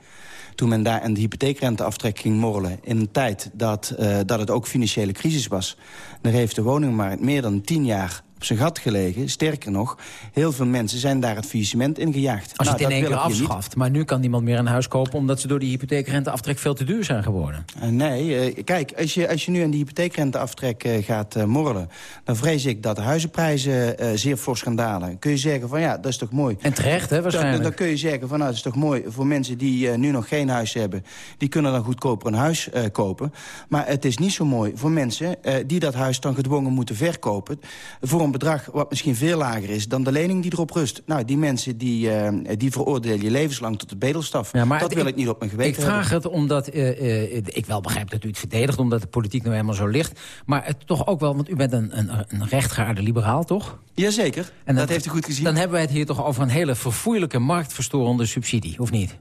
[SPEAKER 9] toen men daar een hypotheekrenteaftrek ging morrelen... in een tijd dat, uh, dat het ook financiële crisis was. Daar heeft de woningmarkt meer dan tien jaar op zijn gat gelegen. Sterker nog, heel veel mensen zijn daar het faillissement in gejaagd.
[SPEAKER 8] Als je
[SPEAKER 9] nou,
[SPEAKER 8] het in één keer afschaft. Maar nu kan niemand meer een huis kopen... omdat ze door die hypotheekrenteaftrek veel te duur zijn geworden.
[SPEAKER 9] Uh, nee, uh, kijk, als je, als je nu aan die hypotheekrenteaftrek uh, gaat morrelen... dan vrees ik dat de huizenprijzen zeer fors gaan dalen. Kun je zeggen van ja, dat is toch mooi.
[SPEAKER 8] En terecht, hè, waarschijnlijk.
[SPEAKER 9] Dan, dan kun je zeggen van nou, dat is toch mooi voor mensen die nu nog geen huis hebben. Die kunnen dan goedkoper een huis kopen. Maar het is niet zo mooi voor mensen die dat huis dan gedwongen moeten verkopen... voor een bedrag wat misschien veel lager is... dan de lening die erop rust. Nou, die mensen die, uh, die veroordeel je levenslang tot de bedelstaf. Ja, maar dat wil ik, niet op mijn geweten
[SPEAKER 8] Ik vraag het omdat... Uh, ik wel begrijp dat u het verdedigt, omdat de politiek nou helemaal zo ligt. Maar het toch ook wel, want u bent een, een, een rechtgaarde liberaal, toch?
[SPEAKER 9] Jazeker, en dat, dat heeft u goed gezien.
[SPEAKER 8] Dan hebben wij het hier toch over een hele verfoeilijke marktverstorende subsidie, of niet?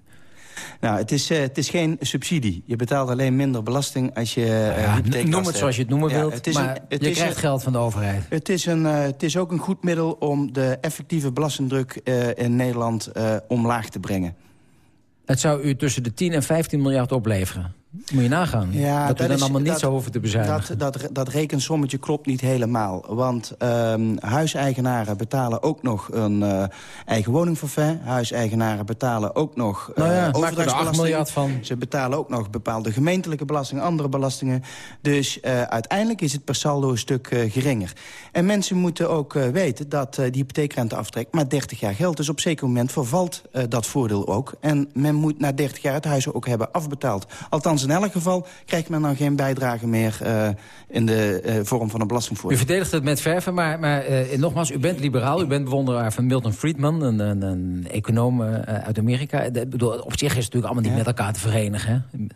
[SPEAKER 9] Nou, het is, uh, het is geen subsidie. Je betaalt alleen minder belasting als je uh,
[SPEAKER 8] ja, Noem het zoals je het noemen wilt, het is maar een, het je krijgt geld van de overheid.
[SPEAKER 9] Het is, een, uh, het is ook een goed middel om de effectieve belastingdruk in Nederland omlaag te brengen.
[SPEAKER 8] Het zou u tussen de 10 en 15 miljard opleveren. Moet je nagaan. Ja, dat we dan allemaal niet zo hoeven te bezuinigen.
[SPEAKER 9] Dat, dat, dat rekensommetje klopt niet helemaal. Want um, huiseigenaren betalen ook nog een uh, eigen woningforfait. Huiseigenaren betalen ook nog uh, nou ja, overdrachtsbelasting. miljard van. Ze betalen ook nog bepaalde gemeentelijke belastingen, andere belastingen. Dus uh, uiteindelijk is het per saldo een stuk geringer. En mensen moeten ook weten dat die hypotheekrenteaftrek maar 30 jaar geldt. Dus op zeker moment vervalt dat voordeel ook. En men moet na 30 jaar het huis ook hebben afbetaald. Althans in elk geval krijgt men dan geen bijdrage meer uh, in de uh, vorm van een belastingvoordeel.
[SPEAKER 8] U verdedigt het met verven, maar, maar uh, nogmaals, u bent liberaal. U bent bewonderaar van Milton Friedman, een, een, een econoom uit Amerika. De, bedoel, op zich is het natuurlijk allemaal niet met elkaar te verenigen. Hè?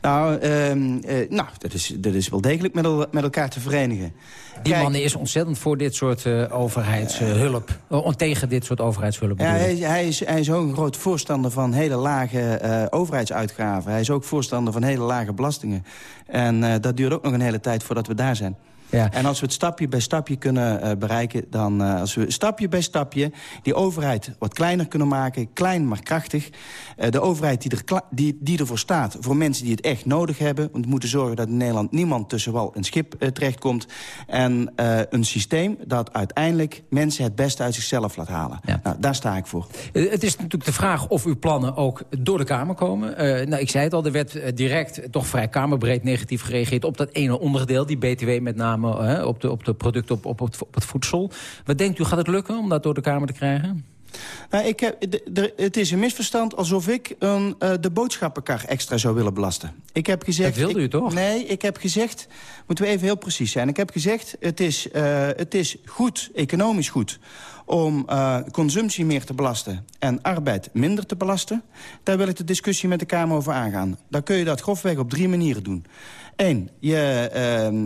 [SPEAKER 9] Nou, uh, uh, nou dat, is, dat is wel degelijk met, el, met elkaar te verenigen.
[SPEAKER 8] Die man is ontzettend voor dit soort uh, overheidshulp. Uh, tegen dit soort overheidshulp.
[SPEAKER 9] Ja, hij, hij, is, hij is ook een groot voorstander van hele lage overheidsuitgaven. Hij is ook voorstander van hele lage belastingen. En dat duurt ook nog een hele tijd voordat we daar zijn. Ja. En als we het stapje bij stapje kunnen uh, bereiken... dan uh, als we stapje bij stapje die overheid wat kleiner kunnen maken... klein maar krachtig. Uh, de overheid die, er die, die ervoor staat voor mensen die het echt nodig hebben. We moeten zorgen dat in Nederland niemand tussen wal en schip terechtkomt. En een systeem dat uiteindelijk mensen het beste uit zichzelf laat halen. Ja. Nou, daar sta ik voor.
[SPEAKER 8] Het is natuurlijk de vraag of uw plannen ook door de Kamer komen. nou, ik zei het al, er werd direct toch vrij kamerbreed negatief gereageerd... op dat ene onderdeel, die BTW met name hè, op, de, op de producten op, op, op, het voedsel. Wat denkt u, gaat het lukken om dat door de Kamer te krijgen?
[SPEAKER 9] Nou, ik heb, het is een misverstand alsof ik een, uh, de boodschappenkar extra zou willen belasten. Ik heb gezegd,
[SPEAKER 8] dat wilde u toch?
[SPEAKER 9] Nee, ik heb gezegd, moeten we even heel precies zijn. Ik heb gezegd, het is, uh, het is goed, economisch goed om uh, consumptie meer te belasten en arbeid minder te belasten. Daar wil ik de discussie met de Kamer over aangaan. Dan kun je dat grofweg op drie manieren doen. Eén, je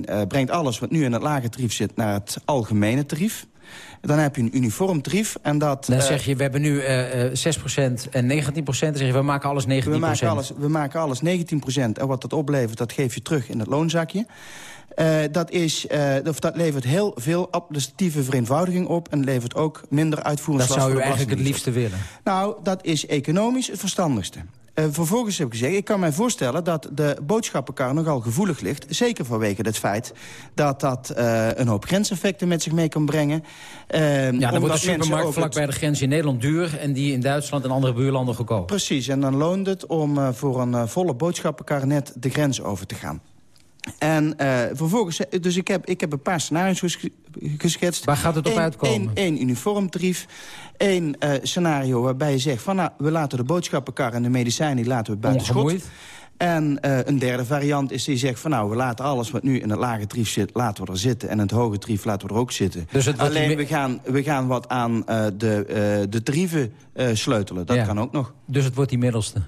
[SPEAKER 9] uh, brengt alles wat nu in het lage tarief zit naar het algemene tarief. Dan heb je een uniform tarief. En dat,
[SPEAKER 8] dan uh, zeg je, we hebben nu uh, 6% en 19%. Dan zeg je, we maken alles 19%. We
[SPEAKER 9] maken alles, we maken alles 19%. En wat dat oplevert, dat geef je terug in het loonzakje. Uh, dat, is, uh, of dat levert heel veel administratieve vereenvoudiging op... en levert ook minder uitvoeringslast.
[SPEAKER 8] Dat zou u eigenlijk het liefste willen?
[SPEAKER 9] Nou, dat is economisch het verstandigste. Uh, vervolgens heb ik gezegd, ik kan mij voorstellen dat de boodschappenkar nogal gevoelig ligt. Zeker vanwege het feit dat dat uh, een hoop grenseffecten met zich mee kan brengen.
[SPEAKER 8] Uh, ja, dan wordt de supermarkt vlak bij de grens in Nederland duur... en die in Duitsland en andere buurlanden goedkoop.
[SPEAKER 9] Precies, en dan loont het om voor een volle boodschappenkar net de grens over te gaan. En uh, vervolgens, dus ik heb, ik heb een paar scenario's geschetst.
[SPEAKER 8] Waar gaat het op uitkomen?
[SPEAKER 9] Eén uniformtarief. Eén uh, scenario waarbij je zegt van nou, we laten de boodschappenkar en de medicijnen laten we buiten schot. En uh, een derde variant is die zegt van nou, we laten alles wat nu in het lage tarief zit, laten we er zitten. En in het hoge tarief laten we er ook zitten. Dus Alleen we gaan, we gaan wat aan de, de tarieven sleutelen. Dat ja. kan ook nog.
[SPEAKER 8] Dus het wordt die middelste?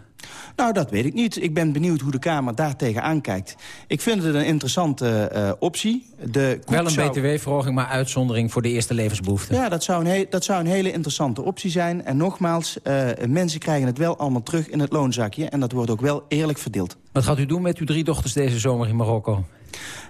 [SPEAKER 9] Nou, dat weet ik niet. Ik ben benieuwd hoe de Kamer daar tegen aankijkt. Ik vind het een interessante uh, optie.
[SPEAKER 8] De Wel een zou... btw-verhoging, maar uitzondering voor de eerste levensbehoeften.
[SPEAKER 9] Ja, dat zou een, dat zou een hele interessante optie zijn. En nogmaals, uh, mensen krijgen het wel allemaal terug in het loonzakje. En dat wordt ook wel eerlijk verdeeld.
[SPEAKER 8] Wat gaat u doen met uw drie dochters deze zomer in Marokko?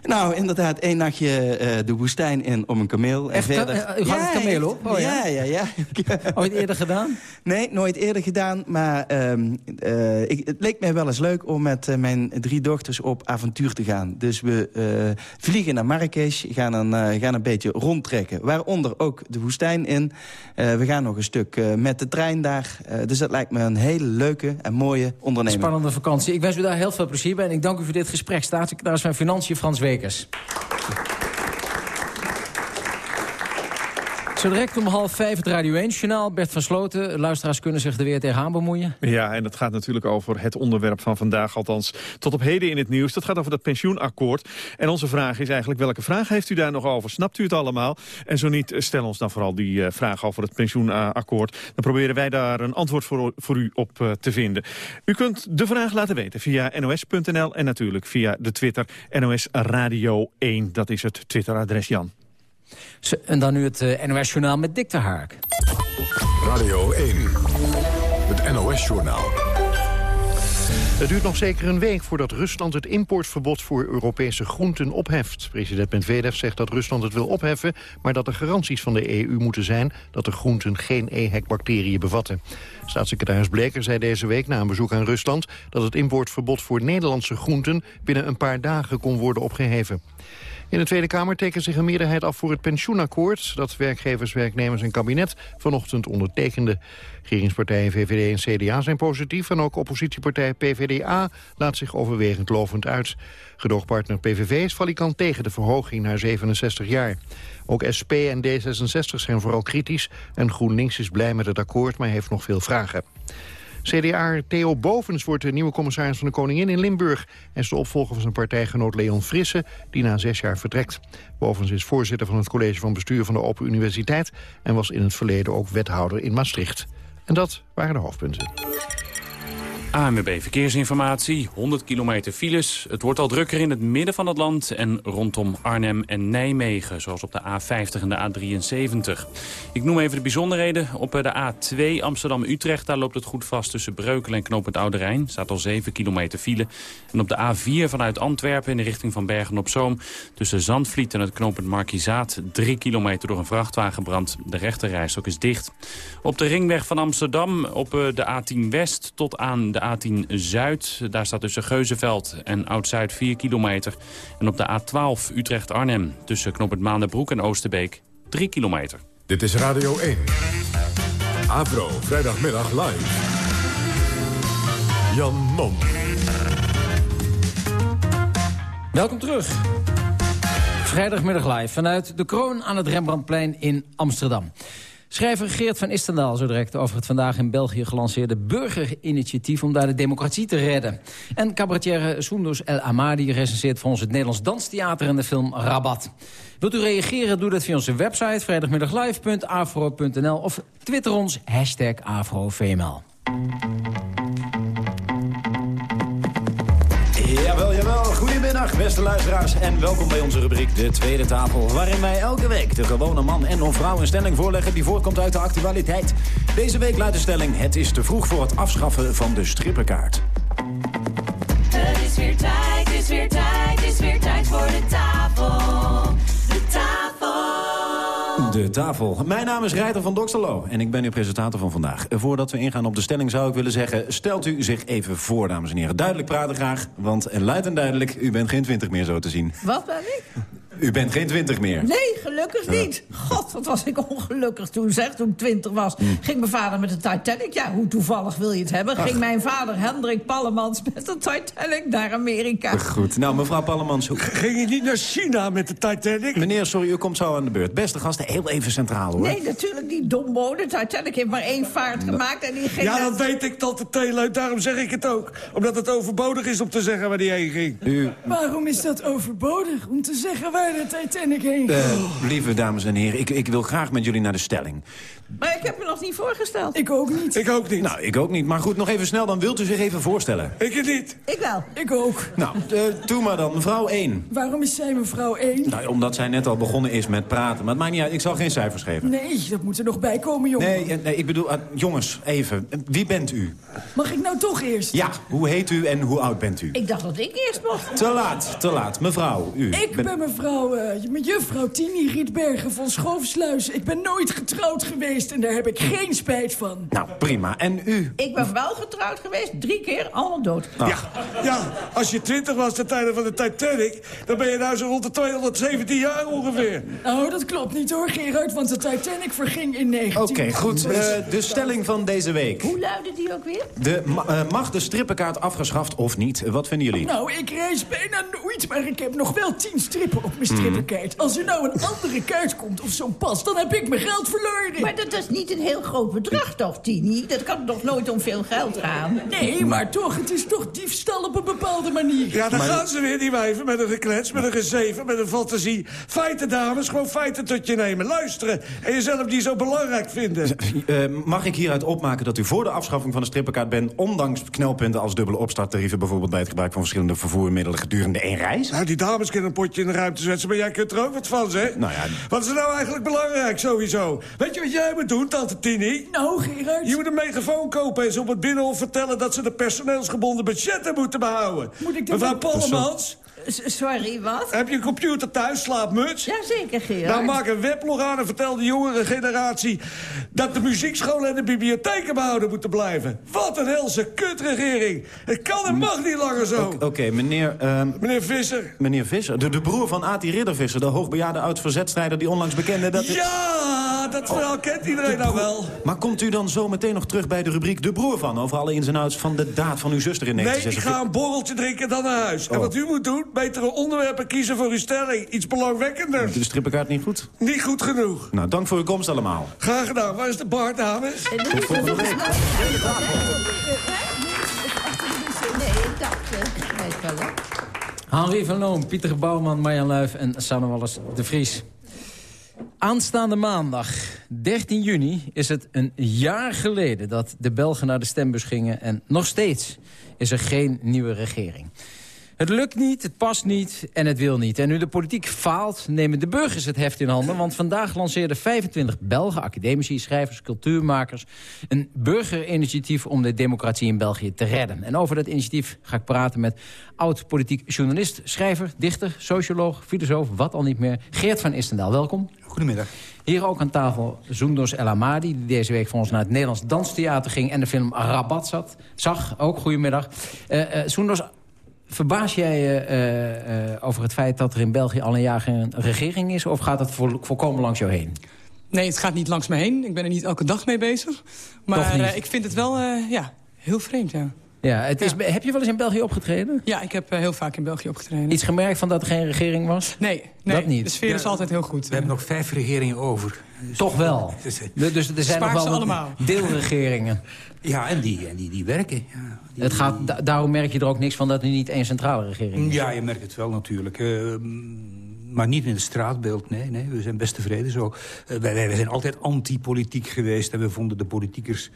[SPEAKER 9] Nou, inderdaad, één nachtje uh, de woestijn in om een kameel.
[SPEAKER 8] En verder... U gaat ja, het kameel op?
[SPEAKER 9] Oh, ja, ja, ja.
[SPEAKER 8] ja. [laughs] Ooit eerder gedaan?
[SPEAKER 9] Nee, nooit eerder gedaan. Maar um, uh, ik, het leek mij wel eens leuk om met mijn drie dochters op avontuur te gaan. Dus we vliegen naar Marrakesh, gaan een, gaan een beetje rondtrekken. Waaronder ook de woestijn in. we gaan nog een stuk met de trein daar. dus dat lijkt me een hele leuke en mooie onderneming.
[SPEAKER 8] Spannende vakantie. Ik wens u daar heel veel plezier bij. En ik dank u voor dit gesprek. Staatssecretaris van Financiën Frans Wekers. Direct om half vijf het Radio 1-journaal. Bert van Sloten, luisteraars kunnen zich er weer tegenaan bemoeien.
[SPEAKER 11] Ja, en dat gaat natuurlijk over het onderwerp van vandaag. Althans, tot op heden in het nieuws. Dat gaat over dat pensioenakkoord. En onze vraag is eigenlijk, welke vraag heeft u daar nog over? Snapt u het allemaal? En zo niet, stel ons dan vooral die uh, vraag over het pensioenakkoord. Dan proberen wij daar een antwoord voor, voor u op uh, te vinden. U kunt de vraag laten weten via nos.nl en natuurlijk via de Twitter NOS Radio 1. Dat is het Twitteradres, Jan.
[SPEAKER 8] En dan nu het uh, NOS-journaal met Dick de Haak.
[SPEAKER 7] Radio 1, het NOS-journaal.
[SPEAKER 1] Het duurt nog zeker een week voordat Rusland het importverbod voor Europese groenten opheft. President Medvedev zegt dat Rusland het wil opheffen, maar dat er garanties van de EU moeten zijn dat de groenten geen EHEC-bacteriën bevatten. Staatssecretaris Bleker zei deze week na een bezoek aan Rusland dat het importverbod voor Nederlandse groenten binnen een paar dagen kon worden opgeheven. In de Tweede Kamer tekent zich een meerderheid af voor het pensioenakkoord... dat werkgevers, werknemers en kabinet vanochtend ondertekenden. Regeringspartijen VVD en CDA zijn positief... en ook oppositiepartij PVDA laat zich overwegend lovend uit. Gedoogpartner PVV is valikant tegen de verhoging naar 67 jaar. Ook SP en D66 zijn vooral kritisch... en GroenLinks is blij met het akkoord, maar heeft nog veel vragen. CDA Theo Bovens wordt de nieuwe commissaris van de Koningin in Limburg... en is de opvolger van zijn partijgenoot Leon Frisse, die na zes jaar vertrekt. Bovens is voorzitter van het college van bestuur van de Open Universiteit... en was in het verleden ook wethouder in Maastricht. En dat waren de hoofdpunten.
[SPEAKER 12] ANWB Verkeersinformatie, 100 kilometer files. Het wordt al drukker in het midden van het land en rondom Arnhem en Nijmegen... zoals op de A50 en de A73. Ik noem even de bijzonderheden. Op de A2 Amsterdam-Utrecht, daar loopt het goed vast... tussen Breukelen en Knoop het Rijn. staat al 7 kilometer file. En op de A4 vanuit Antwerpen in de richting van Bergen-op-Zoom... tussen Zandvliet en het knooppunt Markizaat... 3 kilometer door een vrachtwagenbrand. De rechterrijstok is dicht. Op de ringweg van Amsterdam op de A10 West tot aan de A10 Zuid. Daar staat tussen Geuzenveld en Oud-Zuid 4 kilometer. En op de A12 Utrecht-Arnhem tussen Knoop het Maandenbroek en Oosterbeek 3 kilometer.
[SPEAKER 7] Dit is Radio 1. Avro, vrijdagmiddag live. Jan Mom.
[SPEAKER 8] Welkom terug. Vrijdagmiddag live vanuit de Kroon aan het Rembrandtplein in Amsterdam. Schrijver Geert van Istendaal zo direct over het vandaag in België gelanceerde burgerinitiatief om daar de democratie te redden. En cabaretier Soendos El Amadi recenseert voor ons het Nederlands Danstheater en de film Rabat. Wilt u reageren, doe dat via onze website vrijdagmiddaglive.afro.nl of twitter ons hashtag AfroVML.
[SPEAKER 13] Goedemiddag, beste luisteraars. En welkom bij onze rubriek De Tweede Tafel. Waarin wij elke week de gewone man en of vrouw een stelling voorleggen... die voortkomt uit de actualiteit. Deze week luidt de stelling... Het is te vroeg voor het afschaffen van de strippenkaart.
[SPEAKER 14] Het is weer tijd, het is weer tijd, het is weer tijd voor de tafel.
[SPEAKER 13] Mijn naam is Rijter van Doxterlo en ik ben uw presentator van vandaag. Voordat we ingaan op de stelling zou ik willen zeggen... stelt u zich even voor, dames en heren. Duidelijk praten graag, want luid en duidelijk... u bent geen twintig meer zo te zien.
[SPEAKER 15] Wat ben ik?
[SPEAKER 13] U bent geen twintig meer.
[SPEAKER 15] Nee, gelukkig niet. God, wat was ik ongelukkig toen, zeg, toen ik twintig was. Ging mijn vader met de Titanic. Ja, hoe toevallig wil je het hebben? Ging mijn vader Hendrik Pallemans met de Titanic naar Amerika.
[SPEAKER 13] Goed, nou mevrouw Pallemans... Hoe...
[SPEAKER 16] Ging je niet naar China met de Titanic?
[SPEAKER 13] Meneer, sorry, u komt zo aan de beurt. Beste gasten, heel even centraal, hoor.
[SPEAKER 15] Nee, natuurlijk niet dombo. De Titanic heeft maar één vaart gemaakt en die ging...
[SPEAKER 16] Ja, dat weet ik heel leuk. Daarom zeg ik het ook. Omdat het overbodig is om te zeggen waar die heen ging.
[SPEAKER 13] U...
[SPEAKER 17] Waarom is dat overbodig om te zeggen waar heen?
[SPEAKER 13] Uh, lieve dames en heren, ik, ik wil graag met jullie naar de stelling.
[SPEAKER 15] Maar ik heb me nog niet voorgesteld.
[SPEAKER 17] Ik ook niet.
[SPEAKER 16] Ik ook niet.
[SPEAKER 13] Nou, ik ook niet. Maar goed, nog even snel, dan wilt u zich even voorstellen.
[SPEAKER 16] Ik het niet.
[SPEAKER 15] Ik wel.
[SPEAKER 17] Ik ook.
[SPEAKER 13] Nou, uh, doe maar dan. Mevrouw 1.
[SPEAKER 17] Waarom is zij mevrouw 1?
[SPEAKER 13] Nou, omdat zij net al begonnen is met praten. Maar het maakt niet uit, ik zal geen cijfers geven.
[SPEAKER 17] Nee, dat moet er nog bij komen, jongen.
[SPEAKER 13] Nee, nee ik bedoel, uh, jongens, even. Wie bent u?
[SPEAKER 17] Mag ik nou toch eerst?
[SPEAKER 13] Ja, hoe heet u en hoe oud bent u?
[SPEAKER 15] Ik dacht dat ik eerst mocht.
[SPEAKER 13] Te laat, te laat. Mevrouw, u.
[SPEAKER 17] Ik ben, ben mevrouw, uh, met juffrouw Tini Rietbergen van Schoofsluis. Ik ben nooit getrouwd geweest. Geweest en daar heb ik geen spijt van.
[SPEAKER 13] Nou, prima. En u?
[SPEAKER 15] Ik ben wel getrouwd geweest, drie keer, allemaal dood.
[SPEAKER 16] Ja, ja, als je 20 was ten tijde van de Titanic... dan ben je nou zo rond de 217 jaar ongeveer.
[SPEAKER 17] Nou, dat klopt niet hoor, Gerard, want de Titanic verging in 19...
[SPEAKER 13] Oké, goed. Eh, de stelling van deze week.
[SPEAKER 15] Hoe luidde die ook weer?
[SPEAKER 13] De, ma- eh, mag de strippenkaart afgeschaft of niet? Wat vinden jullie?
[SPEAKER 17] Nou, ik reis bijna nooit, maar ik heb nog wel tien strippen op mijn strippenkaart. Als er nou een andere kaart komt of zo'n pas, dan heb ik mijn geld verloren.
[SPEAKER 15] Maar dat is niet een heel groot bedrag toch, Tini? Dat kan toch nooit om veel geld gaan?
[SPEAKER 17] Nee, maar toch, het is toch diefstal op een bepaalde manier.
[SPEAKER 16] Ja, dan gaan ze weer, die wijven, met een geklets, met een gezeven, met een fantasie. Feiten, dames, gewoon feiten tot je nemen. Luisteren en jezelf niet zo belangrijk vinden.
[SPEAKER 13] Eh, mag ik hieruit opmaken dat u voor de afschaffing van de strippenkaart bent... ondanks knelpunten als dubbele opstarttarieven... bijvoorbeeld bij het gebruik van verschillende vervoermiddelen gedurende één reis?
[SPEAKER 16] Nou, die dames kunnen een potje in de ruimte zetten, maar jij kunt er ook wat van, zeg.
[SPEAKER 13] Nou ja,
[SPEAKER 16] Wat is er nou eigenlijk belangrijk, sowieso? Weet je wat jij moet doen, tante Tini?
[SPEAKER 17] Nou, Gerard?
[SPEAKER 16] Je moet een megafoon kopen en ze op het binnenhof vertellen... dat ze de personeelsgebonden budgetten moeten behouden.
[SPEAKER 17] Moet ik
[SPEAKER 16] Mevrouw Pollemans,
[SPEAKER 15] Sorry, wat?
[SPEAKER 16] heb je een computer thuis, slaapmuts?
[SPEAKER 15] Jazeker, Gerard.
[SPEAKER 16] Nou, maak een weblog aan en vertel de jongere generatie... dat de muziekscholen en de bibliotheken behouden moeten blijven. Wat een helse kutregering. Het kan en mag niet langer zo.
[SPEAKER 13] Oké, meneer... ehm,
[SPEAKER 16] Meneer Visser.
[SPEAKER 13] Meneer Visser, de, de broer van Ati Riddervisser... de hoogbejaarde oud-verzetstrijder die onlangs bekende dat...
[SPEAKER 16] Ja, dat verhaal kent iedereen nou wel.
[SPEAKER 13] Maar komt u dan zo meteen nog terug bij de rubriek De Broer van... over alle ins en outs van de daad van uw zuster in
[SPEAKER 16] Nee, ik
[SPEAKER 13] 1946?
[SPEAKER 16] ga een borreltje drinken dan naar huis. En
[SPEAKER 13] Oh.
[SPEAKER 16] wat u moet doen, betere onderwerpen kiezen voor uw stelling. Iets belangwekkenders.
[SPEAKER 13] De strippenkaart niet goed?
[SPEAKER 16] Niet goed genoeg.
[SPEAKER 13] Nou, dank voor uw komst allemaal.
[SPEAKER 16] Graag gedaan. Waar is de bar, dames?
[SPEAKER 13] Tot volgende week.
[SPEAKER 15] Nee, ik dacht, eh.
[SPEAKER 8] Henri van Loon, Pieter Bouwman, Marjan Luif en Sanne Wallis de Vries. Aanstaande maandag, 13 juni, is het een jaar geleden... dat de Belgen naar de stembus gingen en nog steeds is er geen nieuwe regering. Het lukt niet, het past niet en het wil niet. En nu de politiek faalt, nemen de burgers het heft in handen... want vandaag lanceerden 25 Belgen, academici, schrijvers, cultuurmakers... een burgerinitiatief om de democratie in België te redden. En over dat initiatief ga ik praten met oud-politiek journalist... schrijver, dichter, socioloog, filosoof, wat al niet meer... Geert van Istendaal, welkom.
[SPEAKER 18] Goedemiddag.
[SPEAKER 8] Hier ook aan tafel Zoendos El Amadi... die deze week voor ons naar het Nederlands Danstheater ging... en de film Rabat zat. Zag, ook goedemiddag. Uh, uh, Zoendos, verbaas jij je uh, over het feit dat er in België al een jaar geen regering is... of gaat het vo volkomen langs jou heen?
[SPEAKER 18] Nee, het gaat niet langs me heen. Ik ben er niet elke dag mee bezig. Maar uh, ik vind het wel uh, ja, heel vreemd, ja.
[SPEAKER 8] Ja, het is, ja. Heb je wel eens in België opgetreden?
[SPEAKER 18] Ja, ik heb uh, heel vaak in België opgetreden.
[SPEAKER 8] Iets gemerkt van dat er geen regering was?
[SPEAKER 18] Nee, nee
[SPEAKER 8] dat niet.
[SPEAKER 18] de sfeer ja, is altijd heel goed.
[SPEAKER 19] We hebben nog vijf regeringen over.
[SPEAKER 8] Toch wel? [laughs] Dus, er zijn nog wel
[SPEAKER 18] allemaal. [laughs]
[SPEAKER 8] deelregeringen.
[SPEAKER 19] Ja, en die, en die, die werken. Ja, die,
[SPEAKER 8] het gaat, da daarom merk je er ook niks van dat er niet één centrale regering is.
[SPEAKER 19] Ja, je merkt het wel natuurlijk. Uh, maar niet in het straatbeeld, nee. nee we zijn best tevreden zo. Uh, wij, wij zijn altijd anti-politiek geweest... en we vonden de politiekers,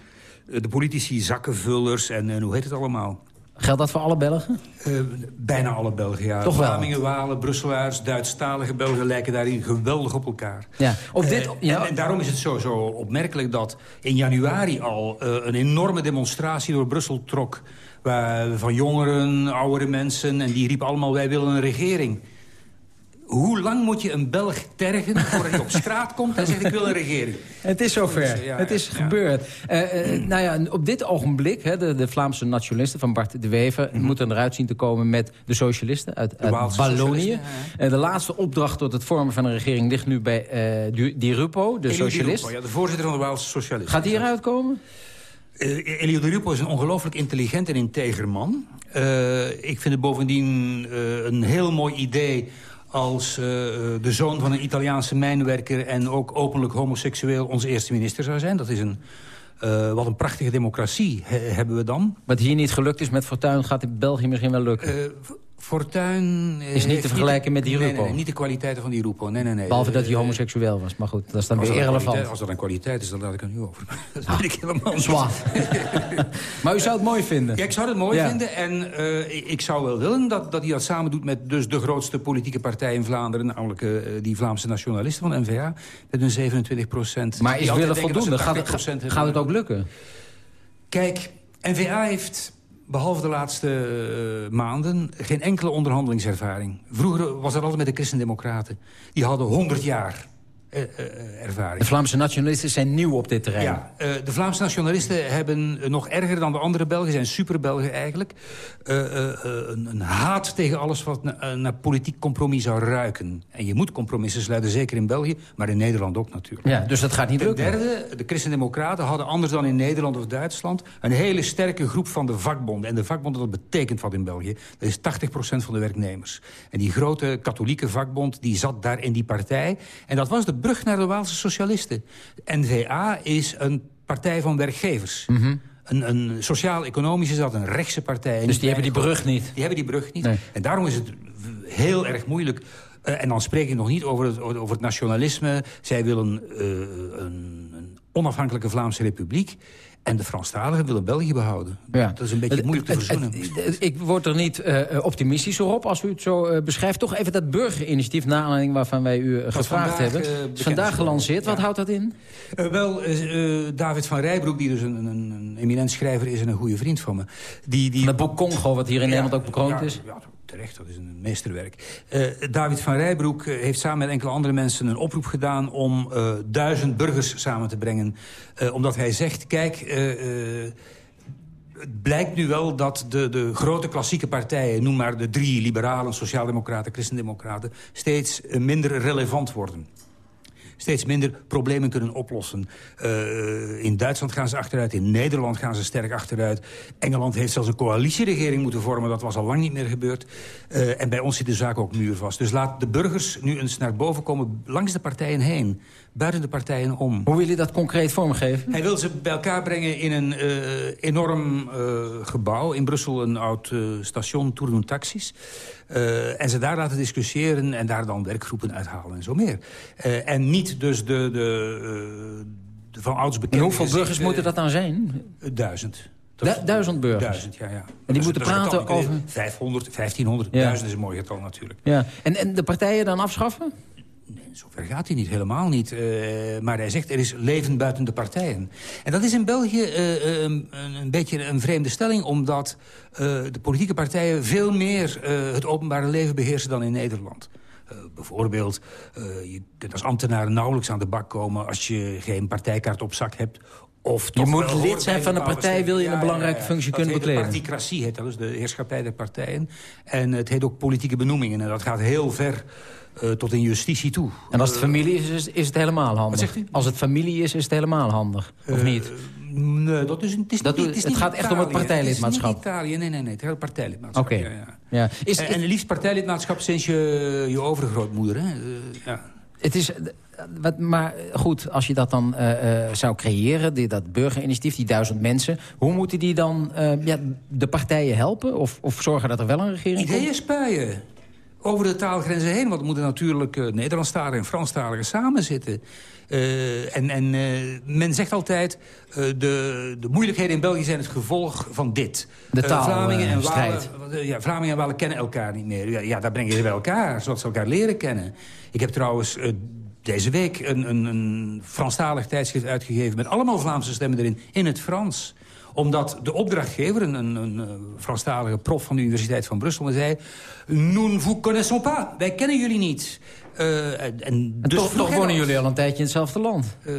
[SPEAKER 19] uh, de politici zakkenvullers en, en hoe heet het allemaal...
[SPEAKER 8] Geldt dat voor alle Belgen?
[SPEAKER 19] Uh, bijna alle Belgen, ja.
[SPEAKER 8] Toch wel?
[SPEAKER 19] Vlamingen, Walen, Brusselaars, Duitsstalige Belgen lijken daarin geweldig op elkaar.
[SPEAKER 8] Ja, op dit,
[SPEAKER 19] uh,
[SPEAKER 8] ja.
[SPEAKER 19] En, en, daarom is het zo, zo opmerkelijk dat in januari al uh, een enorme demonstratie door Brussel trok... Waar, van jongeren, oudere mensen, en die riepen allemaal wij willen een regering... Hoe lang moet je een Belg tergen voordat hij op straat komt en zegt ik wil een regering?
[SPEAKER 8] Het is zover. Ja, het is ja. gebeurd. Uh, uh, nou ja, op dit ogenblik, hè, de, de, Vlaamse nationalisten van Bart de Wever... Mm -hmm. moeten eruit zien te komen met de socialisten uit, uit Wallonië. Ja, uh, de laatste opdracht tot het vormen van een regering ligt nu bij uh, Di Rupo, de socialist.
[SPEAKER 19] Di Rupo, ja, de voorzitter van de Waalse socialisten.
[SPEAKER 8] Gaat die eruit komen?
[SPEAKER 19] Uh, Elio Di Rupo is een ongelooflijk intelligent en integer man. Uh, ik vind het bovendien uh, een heel mooi idee als uh, de zoon van een Italiaanse mijnwerker... en ook openlijk homoseksueel onze eerste minister zou zijn. Dat is een, uh, wat een prachtige democratie he hebben we dan.
[SPEAKER 8] Wat hier niet gelukt is met Fortuyn gaat in België misschien wel lukken.
[SPEAKER 19] Uh, Fortuyn...
[SPEAKER 8] Is niet te vergelijken met die
[SPEAKER 19] nee,
[SPEAKER 8] Rupo?
[SPEAKER 19] Nee, nee, niet de kwaliteiten van die Rupo. Nee, nee, nee.
[SPEAKER 8] Behalve dat hij homoseksueel was. Maar goed, dat is dan weer irrelevant.
[SPEAKER 19] Als dat een kwaliteit is, dan laat ik er nu over. [laughs] Dat ah, weet ik helemaal
[SPEAKER 8] zwaar. [laughs] maar u zou het mooi vinden?
[SPEAKER 19] Ja, ik zou het mooi ja. vinden. En uh, ik zou wel willen dat, dat hij dat samen doet met dus de grootste politieke partij in Vlaanderen. Namelijk uh, die Vlaamse nationalisten van N-VA. Met hun 27 procent.
[SPEAKER 8] Maar is willen voldoende? Gaat het, gaat het ook lukken?
[SPEAKER 19] Kijk, N-VA heeft behalve de laatste uh, maanden, geen enkele onderhandelingservaring. Vroeger was dat altijd met de christendemocraten. Die hadden 100 jaar eh, eh, ervaring.
[SPEAKER 8] De Vlaamse nationalisten zijn nieuw op dit terrein.
[SPEAKER 19] Ja, eh, de Vlaamse nationalisten hebben nog erger dan de andere Belgen... zijn superbelgen eigenlijk. een, een haat tegen alles wat na- naar politiek compromis zou ruiken. En je moet compromissen sluiten, zeker in België... maar in Nederland ook natuurlijk.
[SPEAKER 8] Ja, dus dat gaat niet
[SPEAKER 19] Ten
[SPEAKER 8] lukken.
[SPEAKER 19] derde, de Christen-Democraten hadden anders dan in Nederland of Duitsland... een hele sterke groep van de vakbonden. En de vakbonden, dat betekent wat in België. Dat is 80% van de werknemers. En die grote katholieke vakbond, die zat daar in die partij. En dat was de brug naar de Waalse socialisten. N-VA is een partij van werkgevers. Een, een sociaal-economisch is dat een rechtse partij.
[SPEAKER 8] Mhm. Dus die hebben die brug niet?
[SPEAKER 19] Die hebben die brug niet.
[SPEAKER 8] Nee.
[SPEAKER 19] En daarom is het heel erg moeilijk. Eh, en dan spreek ik nog niet over het, over het nationalisme. Zij willen eh, een, een onafhankelijke Vlaamse republiek. En de Franstaligen willen België behouden.
[SPEAKER 8] Ja.
[SPEAKER 19] Dat is een beetje moeilijk te verzoenen.
[SPEAKER 8] Ik word er niet eh, optimistischer op als u het zo eh, beschrijft. Toch even dat burgerinitiatief, naar aanleiding waarvan wij u gevraagd
[SPEAKER 19] vandaag,
[SPEAKER 8] hebben. is vandaag gelanceerd. Wat houdt dat in?
[SPEAKER 19] Wel, David van Rijbroek, die dus een, een, een eminent schrijver is... en een goede vriend van me. Die, die...
[SPEAKER 8] Van het boek Congo, wat hier in
[SPEAKER 19] Ja,
[SPEAKER 8] Nederland ook bekroond
[SPEAKER 19] ja,
[SPEAKER 8] is.
[SPEAKER 19] Dat is een meesterwerk. Eh, David van Rijbroek eh, heeft samen met enkele andere mensen een oproep gedaan... om eh, duizend burgers samen te brengen. Omdat hij zegt, kijk... het blijkt nu wel dat de, de grote klassieke partijen... noem maar de drie, liberalen, sociaaldemocraten, christendemocraten... steeds minder relevant worden steeds minder problemen kunnen oplossen. Eh, in Duitsland gaan ze achteruit, in Nederland gaan ze sterk achteruit. Engeland heeft zelfs een coalitieregering moeten vormen. Dat was al lang niet meer gebeurd. Eh, en bij ons zit de zaak ook muurvast. Dus laat de burgers nu eens naar boven komen langs de partijen heen. Buiten de partijen om.
[SPEAKER 8] Hoe wil je dat concreet vormgeven?
[SPEAKER 19] Hij wil ze bij elkaar brengen in een eh, enorm eh, gebouw. In Brussel een oud eh, station, Tour taxis. En ze daar laten discussiëren en daar dan werkgroepen uithalen en zo meer. En niet dus de, de, de van ouds bekende...
[SPEAKER 8] En hoeveel burgers moeten dat dan zijn?
[SPEAKER 19] Duizend.
[SPEAKER 8] Du- duizend burgers?
[SPEAKER 19] Duizend, ja, ja.
[SPEAKER 8] En die moeten praten
[SPEAKER 19] getal.
[SPEAKER 8] over...
[SPEAKER 19] 500, 1500,
[SPEAKER 8] Ja.
[SPEAKER 19] 1000 is een mooi getal natuurlijk.
[SPEAKER 8] Ja. En, en de partijen dan afschaffen?
[SPEAKER 19] Zover gaat hij niet, helemaal niet. Eh, maar hij zegt, er is leven buiten de partijen. En dat is in België eh, eh, een, een beetje een vreemde stelling... omdat de politieke partijen veel meer het openbare leven beheersen dan in Nederland. Bijvoorbeeld, je kunt als ambtenaar nauwelijks aan de bak komen... als je geen partijkaart op zak hebt... Of toch
[SPEAKER 8] moet lid zijn van een partij, wil je een belangrijke functie kunnen bekleden.
[SPEAKER 19] de particratie, heet dat, dus de heerschappij der partijen. En het heet ook politieke benoemingen. En dat gaat heel ver eh, tot in justitie toe.
[SPEAKER 8] En als het familie is, is, is het helemaal handig.
[SPEAKER 19] zegt u?
[SPEAKER 8] Als het familie is, is het helemaal handig. Of
[SPEAKER 19] Eh,
[SPEAKER 8] niet?
[SPEAKER 19] Nee, dat is, het is
[SPEAKER 8] Dat
[SPEAKER 19] niet,
[SPEAKER 8] doe-
[SPEAKER 19] het is
[SPEAKER 8] het
[SPEAKER 19] niet
[SPEAKER 8] gaat echt om het partijlidmaatschap.
[SPEAKER 19] Het is niet Italië, nee, nee, nee. Het hele partijlidmaatschap.
[SPEAKER 8] Oké.
[SPEAKER 19] Ja, ja.
[SPEAKER 8] Ja. Is,
[SPEAKER 19] en, en liefst partijlidmaatschap sinds je, je overgrootmoeder, hè? Eh, ja.
[SPEAKER 8] Het is, wat, maar goed, als je dat dan zou creëren, die, dat burgerinitiatief, die duizend mensen... hoe moeten die dan ja, de partijen helpen? Of, of zorgen dat er wel een regering
[SPEAKER 19] Ideeën
[SPEAKER 8] komt?
[SPEAKER 19] spuien. Over de taalgrenzen heen. Want er moeten natuurlijk uh, Nederlandstaligen en Franstaligen samen zitten. Uh, en en uh, men zegt altijd, de, de moeilijkheden in België zijn het gevolg van dit.
[SPEAKER 8] De taal,
[SPEAKER 19] Vlamingen, en. Walen, ja, Vlamingen en Walen kennen elkaar niet meer. Ja, ja daar breng je ze bij elkaar, zodat ze elkaar leren kennen. Ik heb trouwens deze week een, een, een Franstalig tijdschrift uitgegeven... met allemaal Vlaamse stemmen erin, in het Frans omdat de opdrachtgever, een, een, een Franstalige prof van de Universiteit van Brussel... zei, nous vous connaissons pas, wij kennen jullie niet. Uh, en,
[SPEAKER 8] en dus toch, toch wonen jullie al een tijdje in hetzelfde land?
[SPEAKER 19] Uh,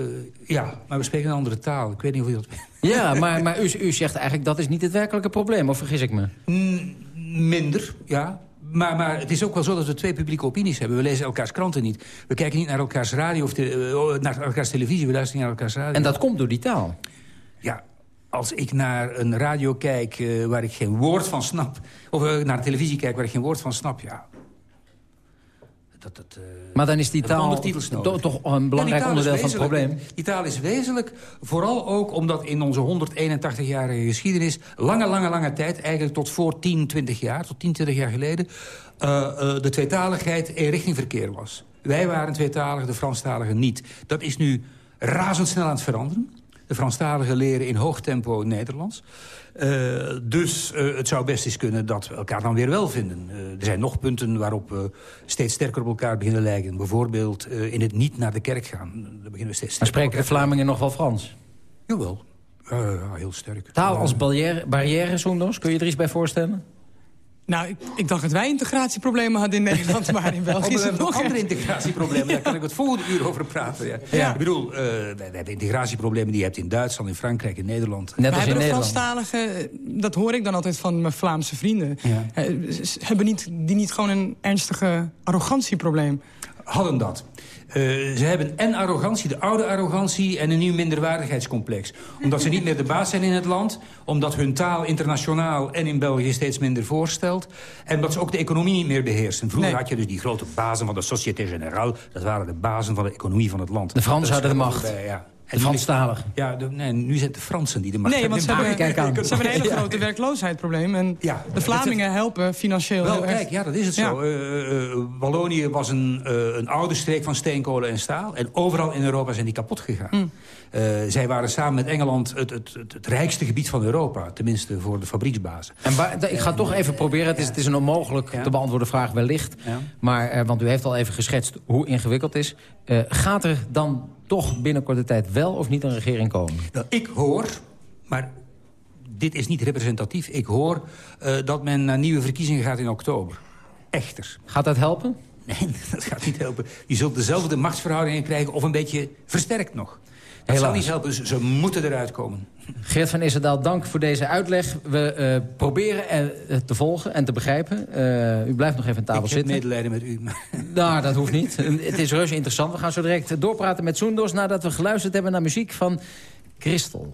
[SPEAKER 19] ja, maar we spreken een andere taal. Ik weet niet of je dat [laughs]
[SPEAKER 8] Ja, maar, maar u, u zegt eigenlijk dat is niet het werkelijke probleem, of vergis ik me?
[SPEAKER 19] Minder, ja. Maar, maar het is ook wel zo dat we twee publieke opinies hebben. We lezen elkaars kranten niet. We kijken niet naar elkaars radio of te, uh, naar elkaars televisie. We luisteren niet naar elkaars radio.
[SPEAKER 8] En dat komt door die taal?
[SPEAKER 19] Ja, als ik naar een radio kijk uh, waar ik geen woord van snap... of uh, naar televisie kijk waar ik geen woord van snap, ja... Dat, dat, uh,
[SPEAKER 8] maar dan is die taal to, toch een belangrijk ja, onderdeel van het probleem?
[SPEAKER 19] Die taal is wezenlijk, vooral ook omdat in onze 181-jarige geschiedenis... lange, lange, lange tijd, eigenlijk tot voor 10, 20 jaar, tot 10, 20 jaar geleden... de tweetaligheid in richting verkeer was. Wij waren tweetaligen, de Franstaligen niet. Dat is nu razendsnel aan het veranderen. De Franstaligen leren in hoog tempo Nederlands. Uh, dus uh, het zou best eens kunnen dat we elkaar dan weer wel vinden. Uh, er zijn nog punten waarop we steeds sterker op elkaar beginnen lijken. Bijvoorbeeld in het niet naar de kerk gaan. Daar beginnen we steeds
[SPEAKER 8] maar spreken de Vlamingen nog wel Frans?
[SPEAKER 19] Jawel, ja, heel sterk.
[SPEAKER 8] Taal als barrière, barrière Soendos, kun je er iets bij voorstellen?
[SPEAKER 18] Nou, ik, ik, dacht dat wij integratieproblemen hadden in [laughs] Nederland, maar in België
[SPEAKER 19] is het nog andere integratieproblemen. Daar kan ik het volgende uur over praten. Ja. ja. Ik bedoel, uh, we, hebben integratieproblemen die je hebt in Duitsland, in Frankrijk, in Nederland.
[SPEAKER 18] Net als in Nederland. Franstaligen, dat hoor ik dan altijd van mijn Vlaamse vrienden. Ja. Uh, hebben niet, die niet gewoon een ernstige arrogantieprobleem?
[SPEAKER 19] Hadden dat. Uh, ze hebben en arrogantie, de oude arrogantie... en een nieuw minderwaardigheidscomplex. Omdat ze niet meer de baas zijn in het land. Omdat hun taal internationaal en in België steeds minder voorstelt. En omdat ze ook de economie niet meer beheersen. Vroeger had je dus die grote bazen van de Société Générale. Dat waren de bazen van de economie van het land.
[SPEAKER 8] De Fransen hadden de macht. Bij, ja. De Franstaligen.
[SPEAKER 19] Ja, de, nee, nu zijn het de Fransen die de macht
[SPEAKER 18] nee, hebben. Nee, want ze hebben, ze hebben een hele [laughs] grote werkloosheidprobleem. En ja, de Vlamingen helpen financieel
[SPEAKER 19] Wel, kijk, ja, dat is het zo. Uh, uh, Wallonië was een, uh, een oude streek van steenkolen en staal. En overal in Europa zijn die kapot gegaan. Mm. Zij waren samen met Engeland het, het, het, het, rijkste gebied van Europa. Tenminste, voor de fabrieksbazen.
[SPEAKER 8] En ik ga toch even proberen. Het is, het is een onmogelijk te beantwoorden vraag wellicht. Maar, want u heeft al even geschetst hoe ingewikkeld het is. gaat er dan toch binnen korte tijd wel of niet een regering komen?
[SPEAKER 19] Wel, ik hoor, maar dit is niet representatief... ik hoor dat men naar nieuwe verkiezingen gaat in oktober. Echter.
[SPEAKER 8] Gaat dat helpen?
[SPEAKER 19] Nee, [laughs] dat gaat niet helpen. Je zult dezelfde machtsverhoudingen krijgen of een beetje versterkt nog. Dat Helaas. niet helpen, ze, ze moeten eruit komen.
[SPEAKER 8] Geert van Issendaal, dank voor deze uitleg. We uh, proberen uh, te volgen en te begrijpen. Uh, u blijft nog even aan tafel zitten.
[SPEAKER 19] Ik heb medelijden met u. Maar...
[SPEAKER 8] Nou, dat hoeft niet. [laughs] Het is reuze interessant. We gaan zo direct doorpraten met Soendos... nadat we geluisterd hebben naar muziek van Christel.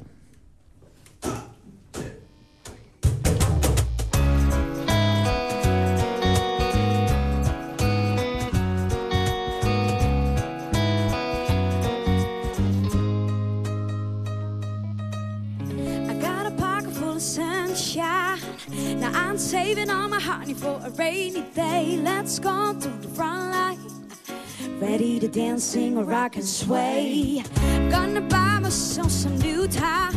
[SPEAKER 20] I'm saving all my honey for a rainy day. Let's go to the front line. Ready to dance, sing, or rock and sway. Gonna buy myself some new time.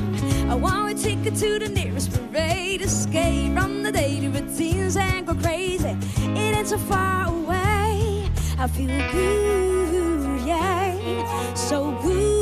[SPEAKER 20] I want a ticket to the nearest parade. Escape from the daily routines and go crazy. It ain't so far away. I feel good, yeah, so good.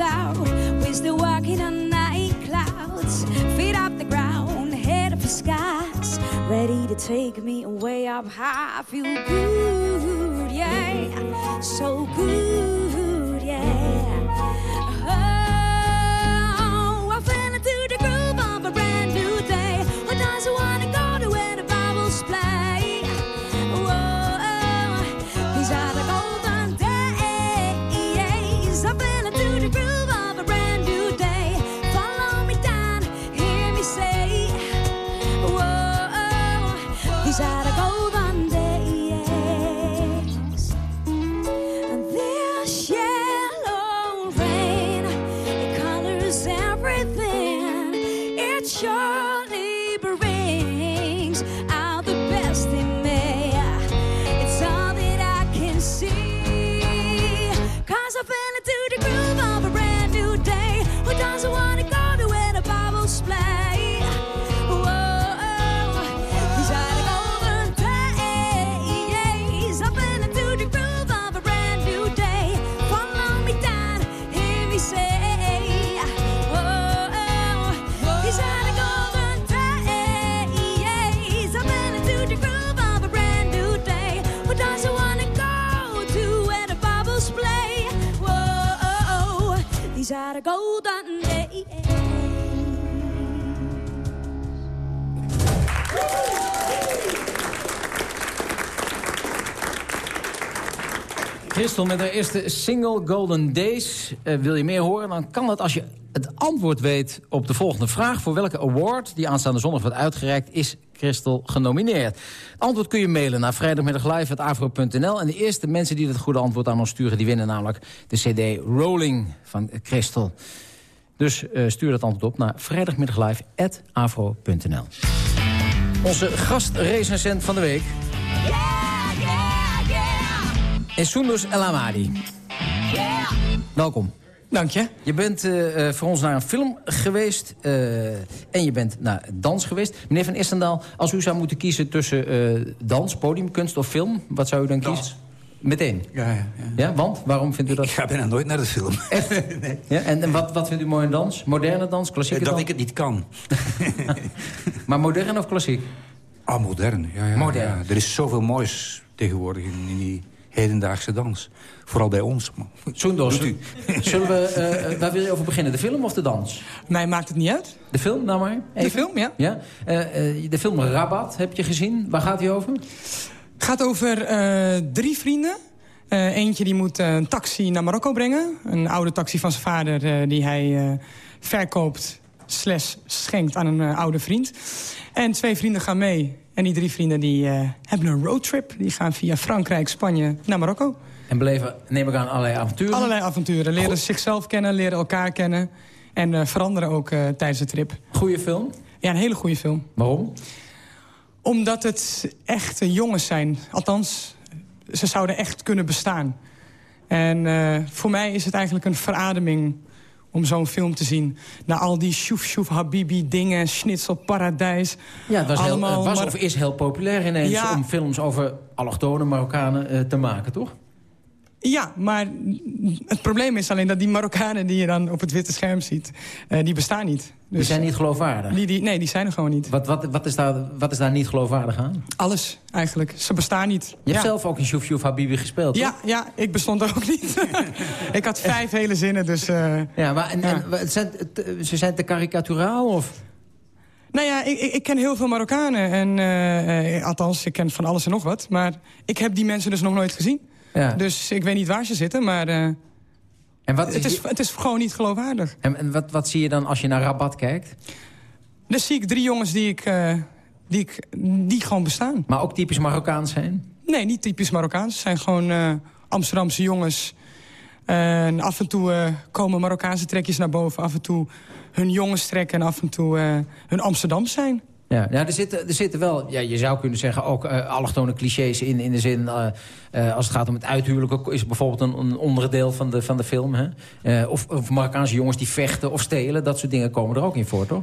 [SPEAKER 20] Out we're still walking on night clouds. Feet off the ground, head up the skies. Ready to take me away up high. I feel good, yeah. So good, yeah. Oh,
[SPEAKER 8] Christel met haar eerste single Golden Days. Uh, wil je meer horen? Dan kan dat als je het antwoord weet op de volgende vraag. Voor welke award die aanstaande zondag wordt uitgereikt... is Christel genomineerd? Antwoord kun je mailen naar vrijdagmiddaglive.afro.nl. En de eerste mensen die het goede antwoord aan ons sturen... die winnen namelijk de cd Rolling van Christel. Dus eh, stuur dat antwoord op naar vrijdagmiddaglive.afro.nl. Onze gastrecensent van de week is Soenders El Amadi. Welkom.
[SPEAKER 18] Dank je.
[SPEAKER 8] Je bent eh, eh, voor ons naar een film geweest eh, en je bent naar dans geweest. Meneer Van Istendaal, als u zou moeten kiezen tussen eh, dans, podiumkunst of film... wat zou u dan kiezen? Meteen?
[SPEAKER 19] Ja, ja, ja.
[SPEAKER 8] Ja, want? Waarom vindt u dat?
[SPEAKER 19] Ik ga bijna nooit naar de film. [laughs]
[SPEAKER 8] Ja, en en wat, wat vindt u mooi in dans? Moderne dans, klassieke
[SPEAKER 19] dat
[SPEAKER 8] dans?
[SPEAKER 19] ik het niet kan. [laughs]
[SPEAKER 8] Maar modern of klassiek?
[SPEAKER 19] Ah, modern. Ja, ja,
[SPEAKER 8] Modern.
[SPEAKER 19] ja. Er is zoveel moois tegenwoordig in, in die hedendaagse dans. Vooral bij ons. Doet u. [laughs]
[SPEAKER 8] zullen we, eh, eh, waar wil je over beginnen? De film of de dans?
[SPEAKER 18] Mij maakt het niet uit.
[SPEAKER 8] De film, nou maar.
[SPEAKER 18] De film, ja.
[SPEAKER 8] ja? Eh, eh, de film Rabat heb je gezien. Waar gaat hij over?
[SPEAKER 18] gaat over eh, drie vrienden. Eh, eentje die moet een taxi naar Marokko brengen. Een oude taxi van zijn vader eh, die hij eh, verkoopt... slash schenkt aan een oude vriend. En twee vrienden gaan mee. En die drie vrienden die, eh, hebben een roadtrip. Die gaan via Frankrijk, Spanje naar Marokko.
[SPEAKER 8] En beleven, neem ik aan, allerlei avonturen?
[SPEAKER 18] Allerlei avonturen. Leren zichzelf kennen, leren elkaar kennen. En eh, veranderen ook eh, tijdens de trip.
[SPEAKER 8] Goeie film?
[SPEAKER 18] Ja, een hele goede film.
[SPEAKER 8] Waarom?
[SPEAKER 18] Omdat het echte jongens zijn. Althans, ze zouden echt kunnen bestaan. En voor mij is het eigenlijk een verademing om zo'n film te zien. Na al die shoef shoef habibi dingen, schnitzel paradijs.
[SPEAKER 8] Ja, het was, heel, het was of is heel populair ineens
[SPEAKER 18] Ja.
[SPEAKER 8] om films over allochtone Marokkanen eh, te maken, toch?
[SPEAKER 18] Ja, maar het probleem is alleen dat die Marokkanen die je dan op het witte scherm ziet... eh, die bestaan niet.
[SPEAKER 8] Die zijn niet geloofwaardig?
[SPEAKER 18] Die, die, nee, die zijn er gewoon niet.
[SPEAKER 8] Wat, wat, wat, is daar, wat is daar niet geloofwaardig aan?
[SPEAKER 18] Alles, eigenlijk. Ze bestaan niet.
[SPEAKER 8] Je
[SPEAKER 18] Ja.
[SPEAKER 8] hebt zelf ook in Shoef Shoef Habibi gespeeld,
[SPEAKER 18] Ja,
[SPEAKER 8] toch?
[SPEAKER 18] ja, ik bestond er ook niet. [laughs] ik had vijf hele zinnen, dus... eh,
[SPEAKER 8] Ja, maar en, zijn, het- ze zijn te karikaturaal, of...
[SPEAKER 18] Nou ja, ik, ik, ken heel veel Marokkanen. En, eh, eh, althans, ik ken van alles en nog wat. Maar ik heb die mensen dus nog nooit gezien.
[SPEAKER 8] Ja.
[SPEAKER 18] Dus ik weet niet waar ze zitten, maar... eh,
[SPEAKER 8] En, wat,
[SPEAKER 18] het, is, het is gewoon niet geloofwaardig.
[SPEAKER 8] en, en wat, wat zie je dan als je naar Rabat kijkt?
[SPEAKER 18] Dus zie ik drie jongens die, ik, eh, die, ik, die gewoon bestaan.
[SPEAKER 8] Maar ook typisch Marokkaans zijn?
[SPEAKER 18] Nee, niet typisch Marokkaans. Het zijn gewoon eh, Amsterdamse jongens. En af en toe komen Marokkaanse trekjes naar boven. Af en toe hun jongens trekken en af en toe hun Amsterdam zijn.
[SPEAKER 8] Ja, ja er, zitten, er zitten wel, ja, je zou kunnen zeggen, ook eh allochtone clichés in. In de zin, eh, eh, als het gaat om het uithuwelijken... is bijvoorbeeld een, een onderdeel van de, van de film. Hè? Of, of Marokkaanse jongens die vechten of stelen. Dat soort dingen komen er ook in voor, toch?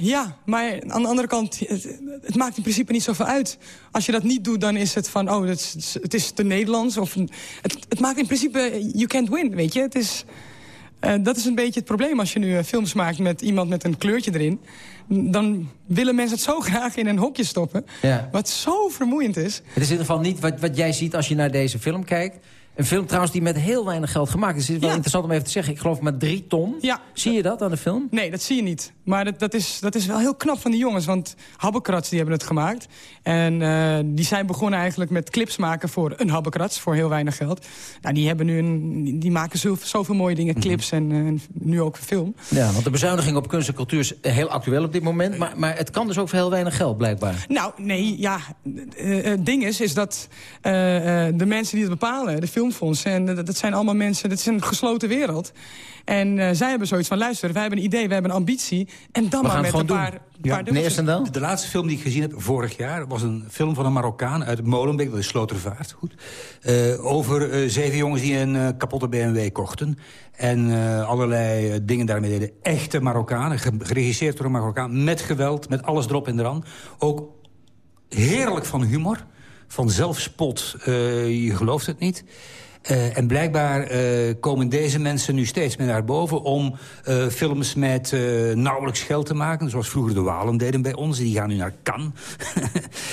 [SPEAKER 18] Ja, maar aan de andere kant, het, het maakt in principe niet zoveel uit. Als je dat niet doet, dan is het van, oh, het is, het is te Nederlands. Of, het, het maakt in principe, you can't win, weet je. Het is, eh, dat is een beetje het probleem als je nu eh, films maakt met iemand met een kleurtje erin. Dan willen mensen het zo [laughs] graag in een hokje stoppen.
[SPEAKER 8] Ja.
[SPEAKER 18] Wat zo vermoeiend is.
[SPEAKER 8] Het is in ieder geval niet wat, wat jij ziet als je naar deze film kijkt. Een film trouwens die met heel weinig geld gemaakt is. Het is wel interessant om even te zeggen. Ik geloof maar drie ton.
[SPEAKER 18] Ja.
[SPEAKER 8] Zie je dat aan de film?
[SPEAKER 18] Nee, dat zie je niet. Maar dat, dat, is, dat is wel heel knap van die jongens. Want Habbekrats die hebben het gemaakt. En eh, die zijn begonnen eigenlijk met clips maken voor een Habbekrats. Voor heel weinig geld. Nou, die, hebben nu een, die maken zo, zoveel mooie dingen. Clips en, nu ook film.
[SPEAKER 8] Ja, want de bezuiniging op kunst en cultuur is heel actueel op dit moment. Maar, maar het kan dus ook voor heel weinig geld, blijkbaar.
[SPEAKER 18] Nou, nee, ja. eh, eh, Het ding is, is dat de mensen die het bepalen, de en dat, dat zijn allemaal mensen, dat is een gesloten wereld. En eh, zij hebben zoiets van, luister, wij hebben een idee, wij hebben een ambitie... en dan maar met een paar, paar dubbeltjes.
[SPEAKER 19] de, de laatste film die ik gezien heb vorig jaar... was een film van een Marokkaan uit Molenbeek, dat is Slotervaart. Goed. Eh, over eh, zeven jongens die een eh, kapotte BMW kochten. En eh, allerlei eh, dingen daarmee deden. Echte Marokkanen, ge- geregisseerd door een Marokkaan. Met geweld, met alles erop en eraan. Ook heerlijk van humor, van zelfspot. eh, je gelooft het niet. Eh, en blijkbaar eh, komen deze mensen nu steeds meer naar boven... om films met nauwelijks geld te maken. Zoals vroeger de Walen deden bij ons. Die gaan nu naar Cannes. [laughs]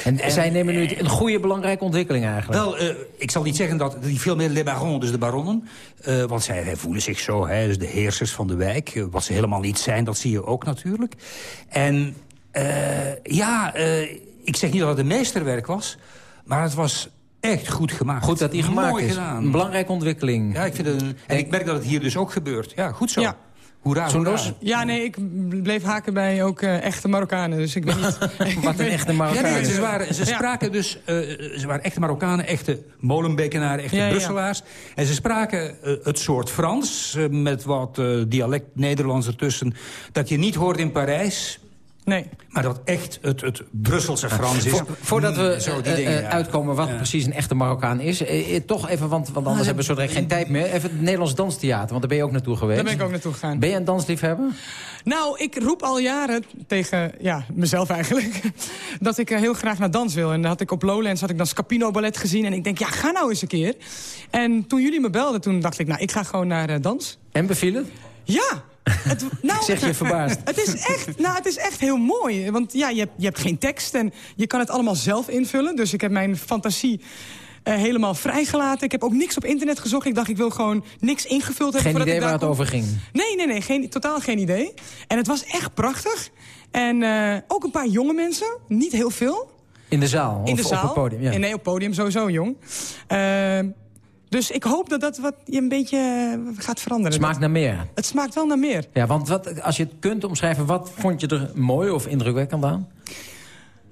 [SPEAKER 8] En, zij nemen nu een goede, belangrijke ontwikkeling eigenlijk.
[SPEAKER 19] Wel, ik zal niet zeggen dat die film met Les Barons, dus de baronnen... want zij zij voelen zich zo, hè, dus de heersers van de wijk. wat ze helemaal niet zijn, dat zie je ook natuurlijk. En ja, ik zeg niet dat het een meesterwerk was... maar het was echt goed gemaakt.
[SPEAKER 8] Goed dat die gemaakt
[SPEAKER 19] Mooi
[SPEAKER 8] is.
[SPEAKER 19] gedaan.
[SPEAKER 8] Een belangrijke ontwikkeling.
[SPEAKER 19] Ja, ik vind het een, en ik merk dat het hier dus ook gebeurt. Ja, goed zo.
[SPEAKER 18] Ja.
[SPEAKER 19] Hoera, hoera.
[SPEAKER 18] Ja, nee, ik bleef haken bij ook eh, echte Marokkanen. Dus ik weet niet... [laughs]
[SPEAKER 8] Wat een echte
[SPEAKER 19] Ja,
[SPEAKER 8] Marokkaan.
[SPEAKER 19] nee, ze, waren, ze
[SPEAKER 18] Ja.
[SPEAKER 19] spraken dus, eh, ze waren echte Marokkanen, echte Molenbekenaren, echte
[SPEAKER 18] Ja, ja.
[SPEAKER 19] Brusselaars. En ze spraken eh, het soort Frans, met wat eh, dialect Nederlands ertussen... dat je niet hoort in Parijs,
[SPEAKER 18] Nee.
[SPEAKER 19] maar dat echt het, het Brusselse Frans is.
[SPEAKER 8] Vo- voordat we
[SPEAKER 19] Mm, zo die
[SPEAKER 8] eh,
[SPEAKER 19] dingen,
[SPEAKER 8] eh,
[SPEAKER 19] ja.
[SPEAKER 8] uitkomen wat
[SPEAKER 19] Ja.
[SPEAKER 8] precies een echte Marokkaan is... eh, eh, toch even, want, want anders hebben we zo direct geen tijd meer... even het Nederlands Danstheater, want daar ben je ook naartoe geweest.
[SPEAKER 18] Daar ben ik ook naartoe gegaan.
[SPEAKER 8] Ben je een dansliefhebber?
[SPEAKER 18] Nou, ik roep al jaren tegen ja, mezelf eigenlijk... [laughs] dat ik heel graag naar dans wil. En dan had ik op Lowlands had ik dan Scapino Ballet gezien. En ik denk, ja, ga nou eens een keer. En toen jullie me belden, toen dacht ik... nou, ik ga gewoon naar dans.
[SPEAKER 8] En beviel het?
[SPEAKER 18] Ja! Het, [laughs] nou,
[SPEAKER 8] Zeg je verbaasd.
[SPEAKER 18] Het is, echt, nou, het is echt heel mooi. Want ja, je hebt, je hebt geen tekst en je kan het allemaal zelf invullen. Dus ik heb mijn fantasie eh, helemaal vrijgelaten. Ik heb ook niks op internet gezocht. Ik dacht, ik wil gewoon niks ingevuld hebben.
[SPEAKER 8] Geen idee
[SPEAKER 18] ik
[SPEAKER 8] waar het over ging?
[SPEAKER 18] Nee, nee, nee. Geen, totaal geen idee. En het was echt prachtig. En eh, ook een paar jonge mensen. Niet heel veel.
[SPEAKER 8] In de zaal?
[SPEAKER 18] In
[SPEAKER 8] of
[SPEAKER 18] de zaal.
[SPEAKER 8] op het podium? Ja.
[SPEAKER 18] En nee, op het podium sowieso, jong. Eh, dus ik hoop dat dat wat je een beetje eh, gaat veranderen.
[SPEAKER 8] Smaakt naar meer.
[SPEAKER 18] Het smaakt wel naar meer.
[SPEAKER 8] Ja, want wat, als je het kunt omschrijven, wat vond je er mooi of indrukwekkend aan?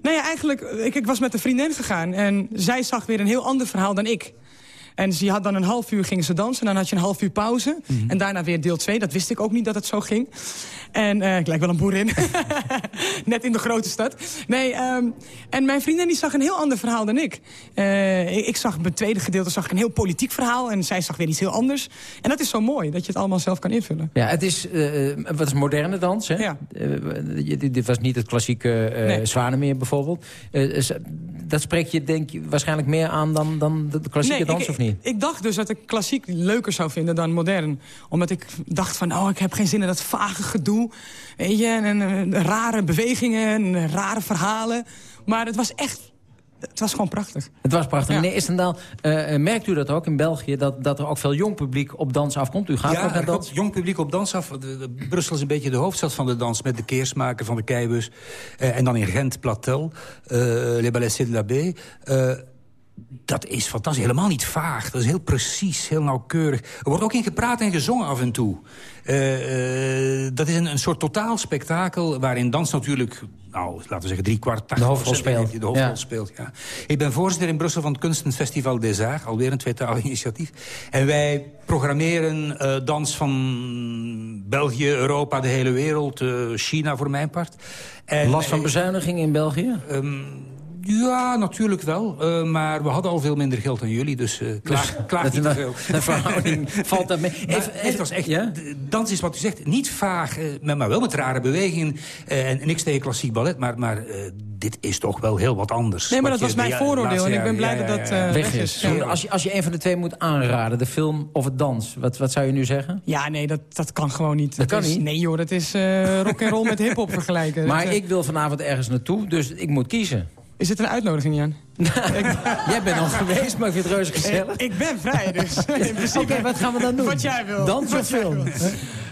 [SPEAKER 18] Nou ja, eigenlijk, ik, ik was met een vriendin gegaan en zij zag weer een heel ander verhaal dan ik. En ze had dan een half uur ging ze dansen, dan had je een half uur pauze. En daarna weer deel 2, dat wist ik ook niet dat het zo ging. En eh, ik lijk wel een boerin. [laughs] Net in de grote stad. Nee, ehm, en mijn vriendin die zag een heel ander verhaal dan ik. Eh, ik. Ik zag mijn tweede gedeelte zag ik een heel politiek verhaal... en zij zag weer iets heel anders. En dat is zo mooi, dat je het allemaal zelf kan invullen.
[SPEAKER 8] Ja, het is, eh, wat is moderne dans, hè?
[SPEAKER 18] Ja.
[SPEAKER 8] Je- dit, dit was niet het klassieke
[SPEAKER 18] Nee.
[SPEAKER 8] Zwanemeer bijvoorbeeld. Dat spreekt je denk ik waarschijnlijk meer aan dan, dan de klassieke
[SPEAKER 18] Nee,
[SPEAKER 8] dans,
[SPEAKER 18] ik,
[SPEAKER 8] of niet?
[SPEAKER 18] Ik dacht dus dat ik klassiek leuker zou vinden dan modern. Omdat ik dacht van, oh, ik heb geen zin in dat vage gedoe. Weet je, en, eh, rare bewegingen, en, eh, rare verhalen. Maar het was echt, het was gewoon prachtig.
[SPEAKER 8] Het was prachtig.
[SPEAKER 18] Ja.
[SPEAKER 8] Meneer Istendaal, eh, merkt u dat ook in België... Dat, dat er ook veel jong publiek op dans afkomt? U gaat ook
[SPEAKER 19] ja,
[SPEAKER 8] naar dans?
[SPEAKER 19] komt jong publiek op dans af. De- de- Brussel is een beetje de hoofdstad van de dans... met de keersmaker van de keibus. Eh, en dan in Gent, Platel, eh Les Ballets de la Baie. Dat is fantastisch. Helemaal niet vaag. Dat is heel precies, heel nauwkeurig. Er wordt ook in gepraat en gezongen af en toe. Eh, eh, dat is een, een soort totaal spektakel... waarin dans natuurlijk, nou, laten we zeggen, drie kwart...
[SPEAKER 8] De hoofdrol speelt.
[SPEAKER 19] De hoofdrol
[SPEAKER 8] Ja.
[SPEAKER 19] speelt, ja. Ik ben voorzitter in Brussel van het Kunstenfestival des Arts. Alweer een tweetalig initiatief. En wij programmeren eh, dans van België, Europa, de hele wereld. China voor mijn part. En,
[SPEAKER 8] Last van
[SPEAKER 19] eh,
[SPEAKER 8] bezuiniging in België?
[SPEAKER 19] Ehm, ja, natuurlijk wel. Eh, maar we hadden al veel minder geld dan jullie, dus uh, klaag, klaag
[SPEAKER 8] dat
[SPEAKER 19] niet te veel.
[SPEAKER 8] een verhouding [laughs] valt dat mee.
[SPEAKER 19] Maar het was echt, d- dans is wat u zegt, niet vaag, eh, maar wel met rare bewegingen. eh, en niks tegen klassiek ballet, maar, maar eh, dit is toch wel heel wat anders.
[SPEAKER 18] Nee, maar dat
[SPEAKER 19] je
[SPEAKER 18] was
[SPEAKER 19] de
[SPEAKER 18] mijn
[SPEAKER 19] ja-
[SPEAKER 18] vooroordeel en ik ben blij
[SPEAKER 19] ja,
[SPEAKER 18] dat
[SPEAKER 19] ja,
[SPEAKER 18] dat
[SPEAKER 19] ja.
[SPEAKER 18] eh,
[SPEAKER 8] Weg is.
[SPEAKER 18] is. Ja.
[SPEAKER 8] Als, je, als je een van de twee moet aanraden, de film of het dans... wat, wat zou je nu zeggen?
[SPEAKER 18] Ja, nee, dat, dat kan gewoon niet.
[SPEAKER 8] Dat kan
[SPEAKER 18] is,
[SPEAKER 8] niet?
[SPEAKER 18] Nee joh, dat is eh rock en roll met hip-hop vergelijken. [laughs]
[SPEAKER 8] Maar
[SPEAKER 18] Dat, eh,
[SPEAKER 8] ik wil vanavond ergens naartoe, dus ik moet kiezen.
[SPEAKER 18] Is het een uitnodiging, Jan? [laughs]
[SPEAKER 8] Jij bent al geweest, maar ik vind het reuze gezellig.
[SPEAKER 18] Ik, ik ben vrij, dus [laughs] in principe...
[SPEAKER 8] Oké, wat gaan we dan doen?
[SPEAKER 18] Wat jij wil.
[SPEAKER 8] Dans of film?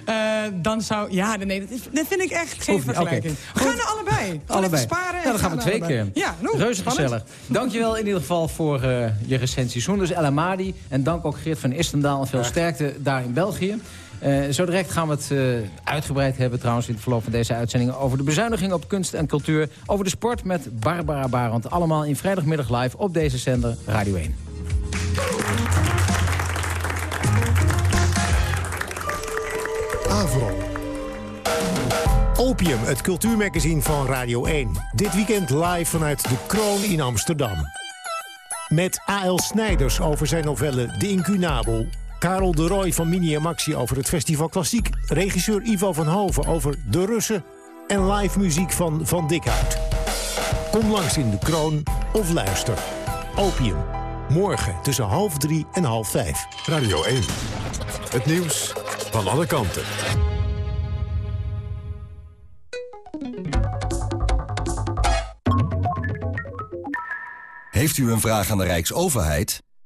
[SPEAKER 18] Eh, dan zou... Ja, nee, dat, is, dat vind ik echt geen vergelijking. We gaan er allebei.
[SPEAKER 8] Allebei.
[SPEAKER 18] even sparen. en
[SPEAKER 8] Ja, dan gaan we twee
[SPEAKER 18] allebei.
[SPEAKER 8] keer.
[SPEAKER 18] Ja, nou,
[SPEAKER 8] Reuze
[SPEAKER 18] spannend.
[SPEAKER 8] gezellig. Dankjewel in ieder geval voor eh, je recensie. Soenders El Amadi. En dank ook Geert van Istendaal. En veel sterkte daar in België. Eh, zo direct gaan we het eh, uitgebreid hebben trouwens in het verloop van deze uitzending... over de bezuiniging op kunst en cultuur. Over de sport met Barbara Barend. Allemaal in vrijdagmiddag live op deze zender Radio 1.
[SPEAKER 21] Avro. Opium, het cultuurmagazine van Radio 1. Dit weekend live vanuit de Kroon in Amsterdam. Met A.L. Snijders over zijn novelle De Incunabel. Karel de Roy van Mini en Maxi over het Festival Klassiek. Regisseur Ivo van Hoven over De Russen. En live muziek van Van Dikhout. Kom langs in de Kroon of luister. Opium. Morgen tussen half drie en half vijf.
[SPEAKER 7] Radio 1. Het nieuws van alle kanten.
[SPEAKER 22] Heeft u een vraag aan de Rijksoverheid?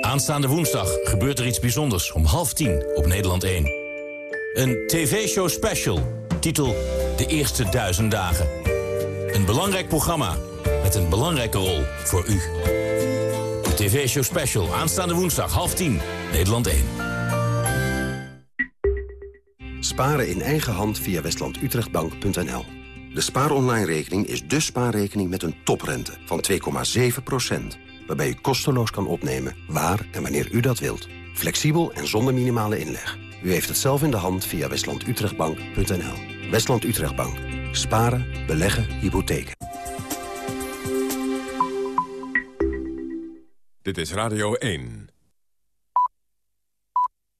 [SPEAKER 23] Aanstaande woensdag gebeurt er iets bijzonders om half tien op Nederland 1. Een tv-show special, titel De Eerste Duizend Dagen. Een belangrijk programma met een belangrijke rol voor u. De tv-show special, aanstaande woensdag, half tien, Nederland 1.
[SPEAKER 22] Sparen in eigen hand via westlandutrechtbank.nl. De spaaronline-rekening is de spaarrekening met een toprente van 2,7%. Waarbij u kosteloos kan opnemen waar en wanneer u dat wilt. Flexibel en zonder minimale inleg. U heeft het zelf in de hand via westlandutrechtbank.nl. Westland Utrechtbank. Sparen, beleggen, hypotheken.
[SPEAKER 7] Dit is Radio 1.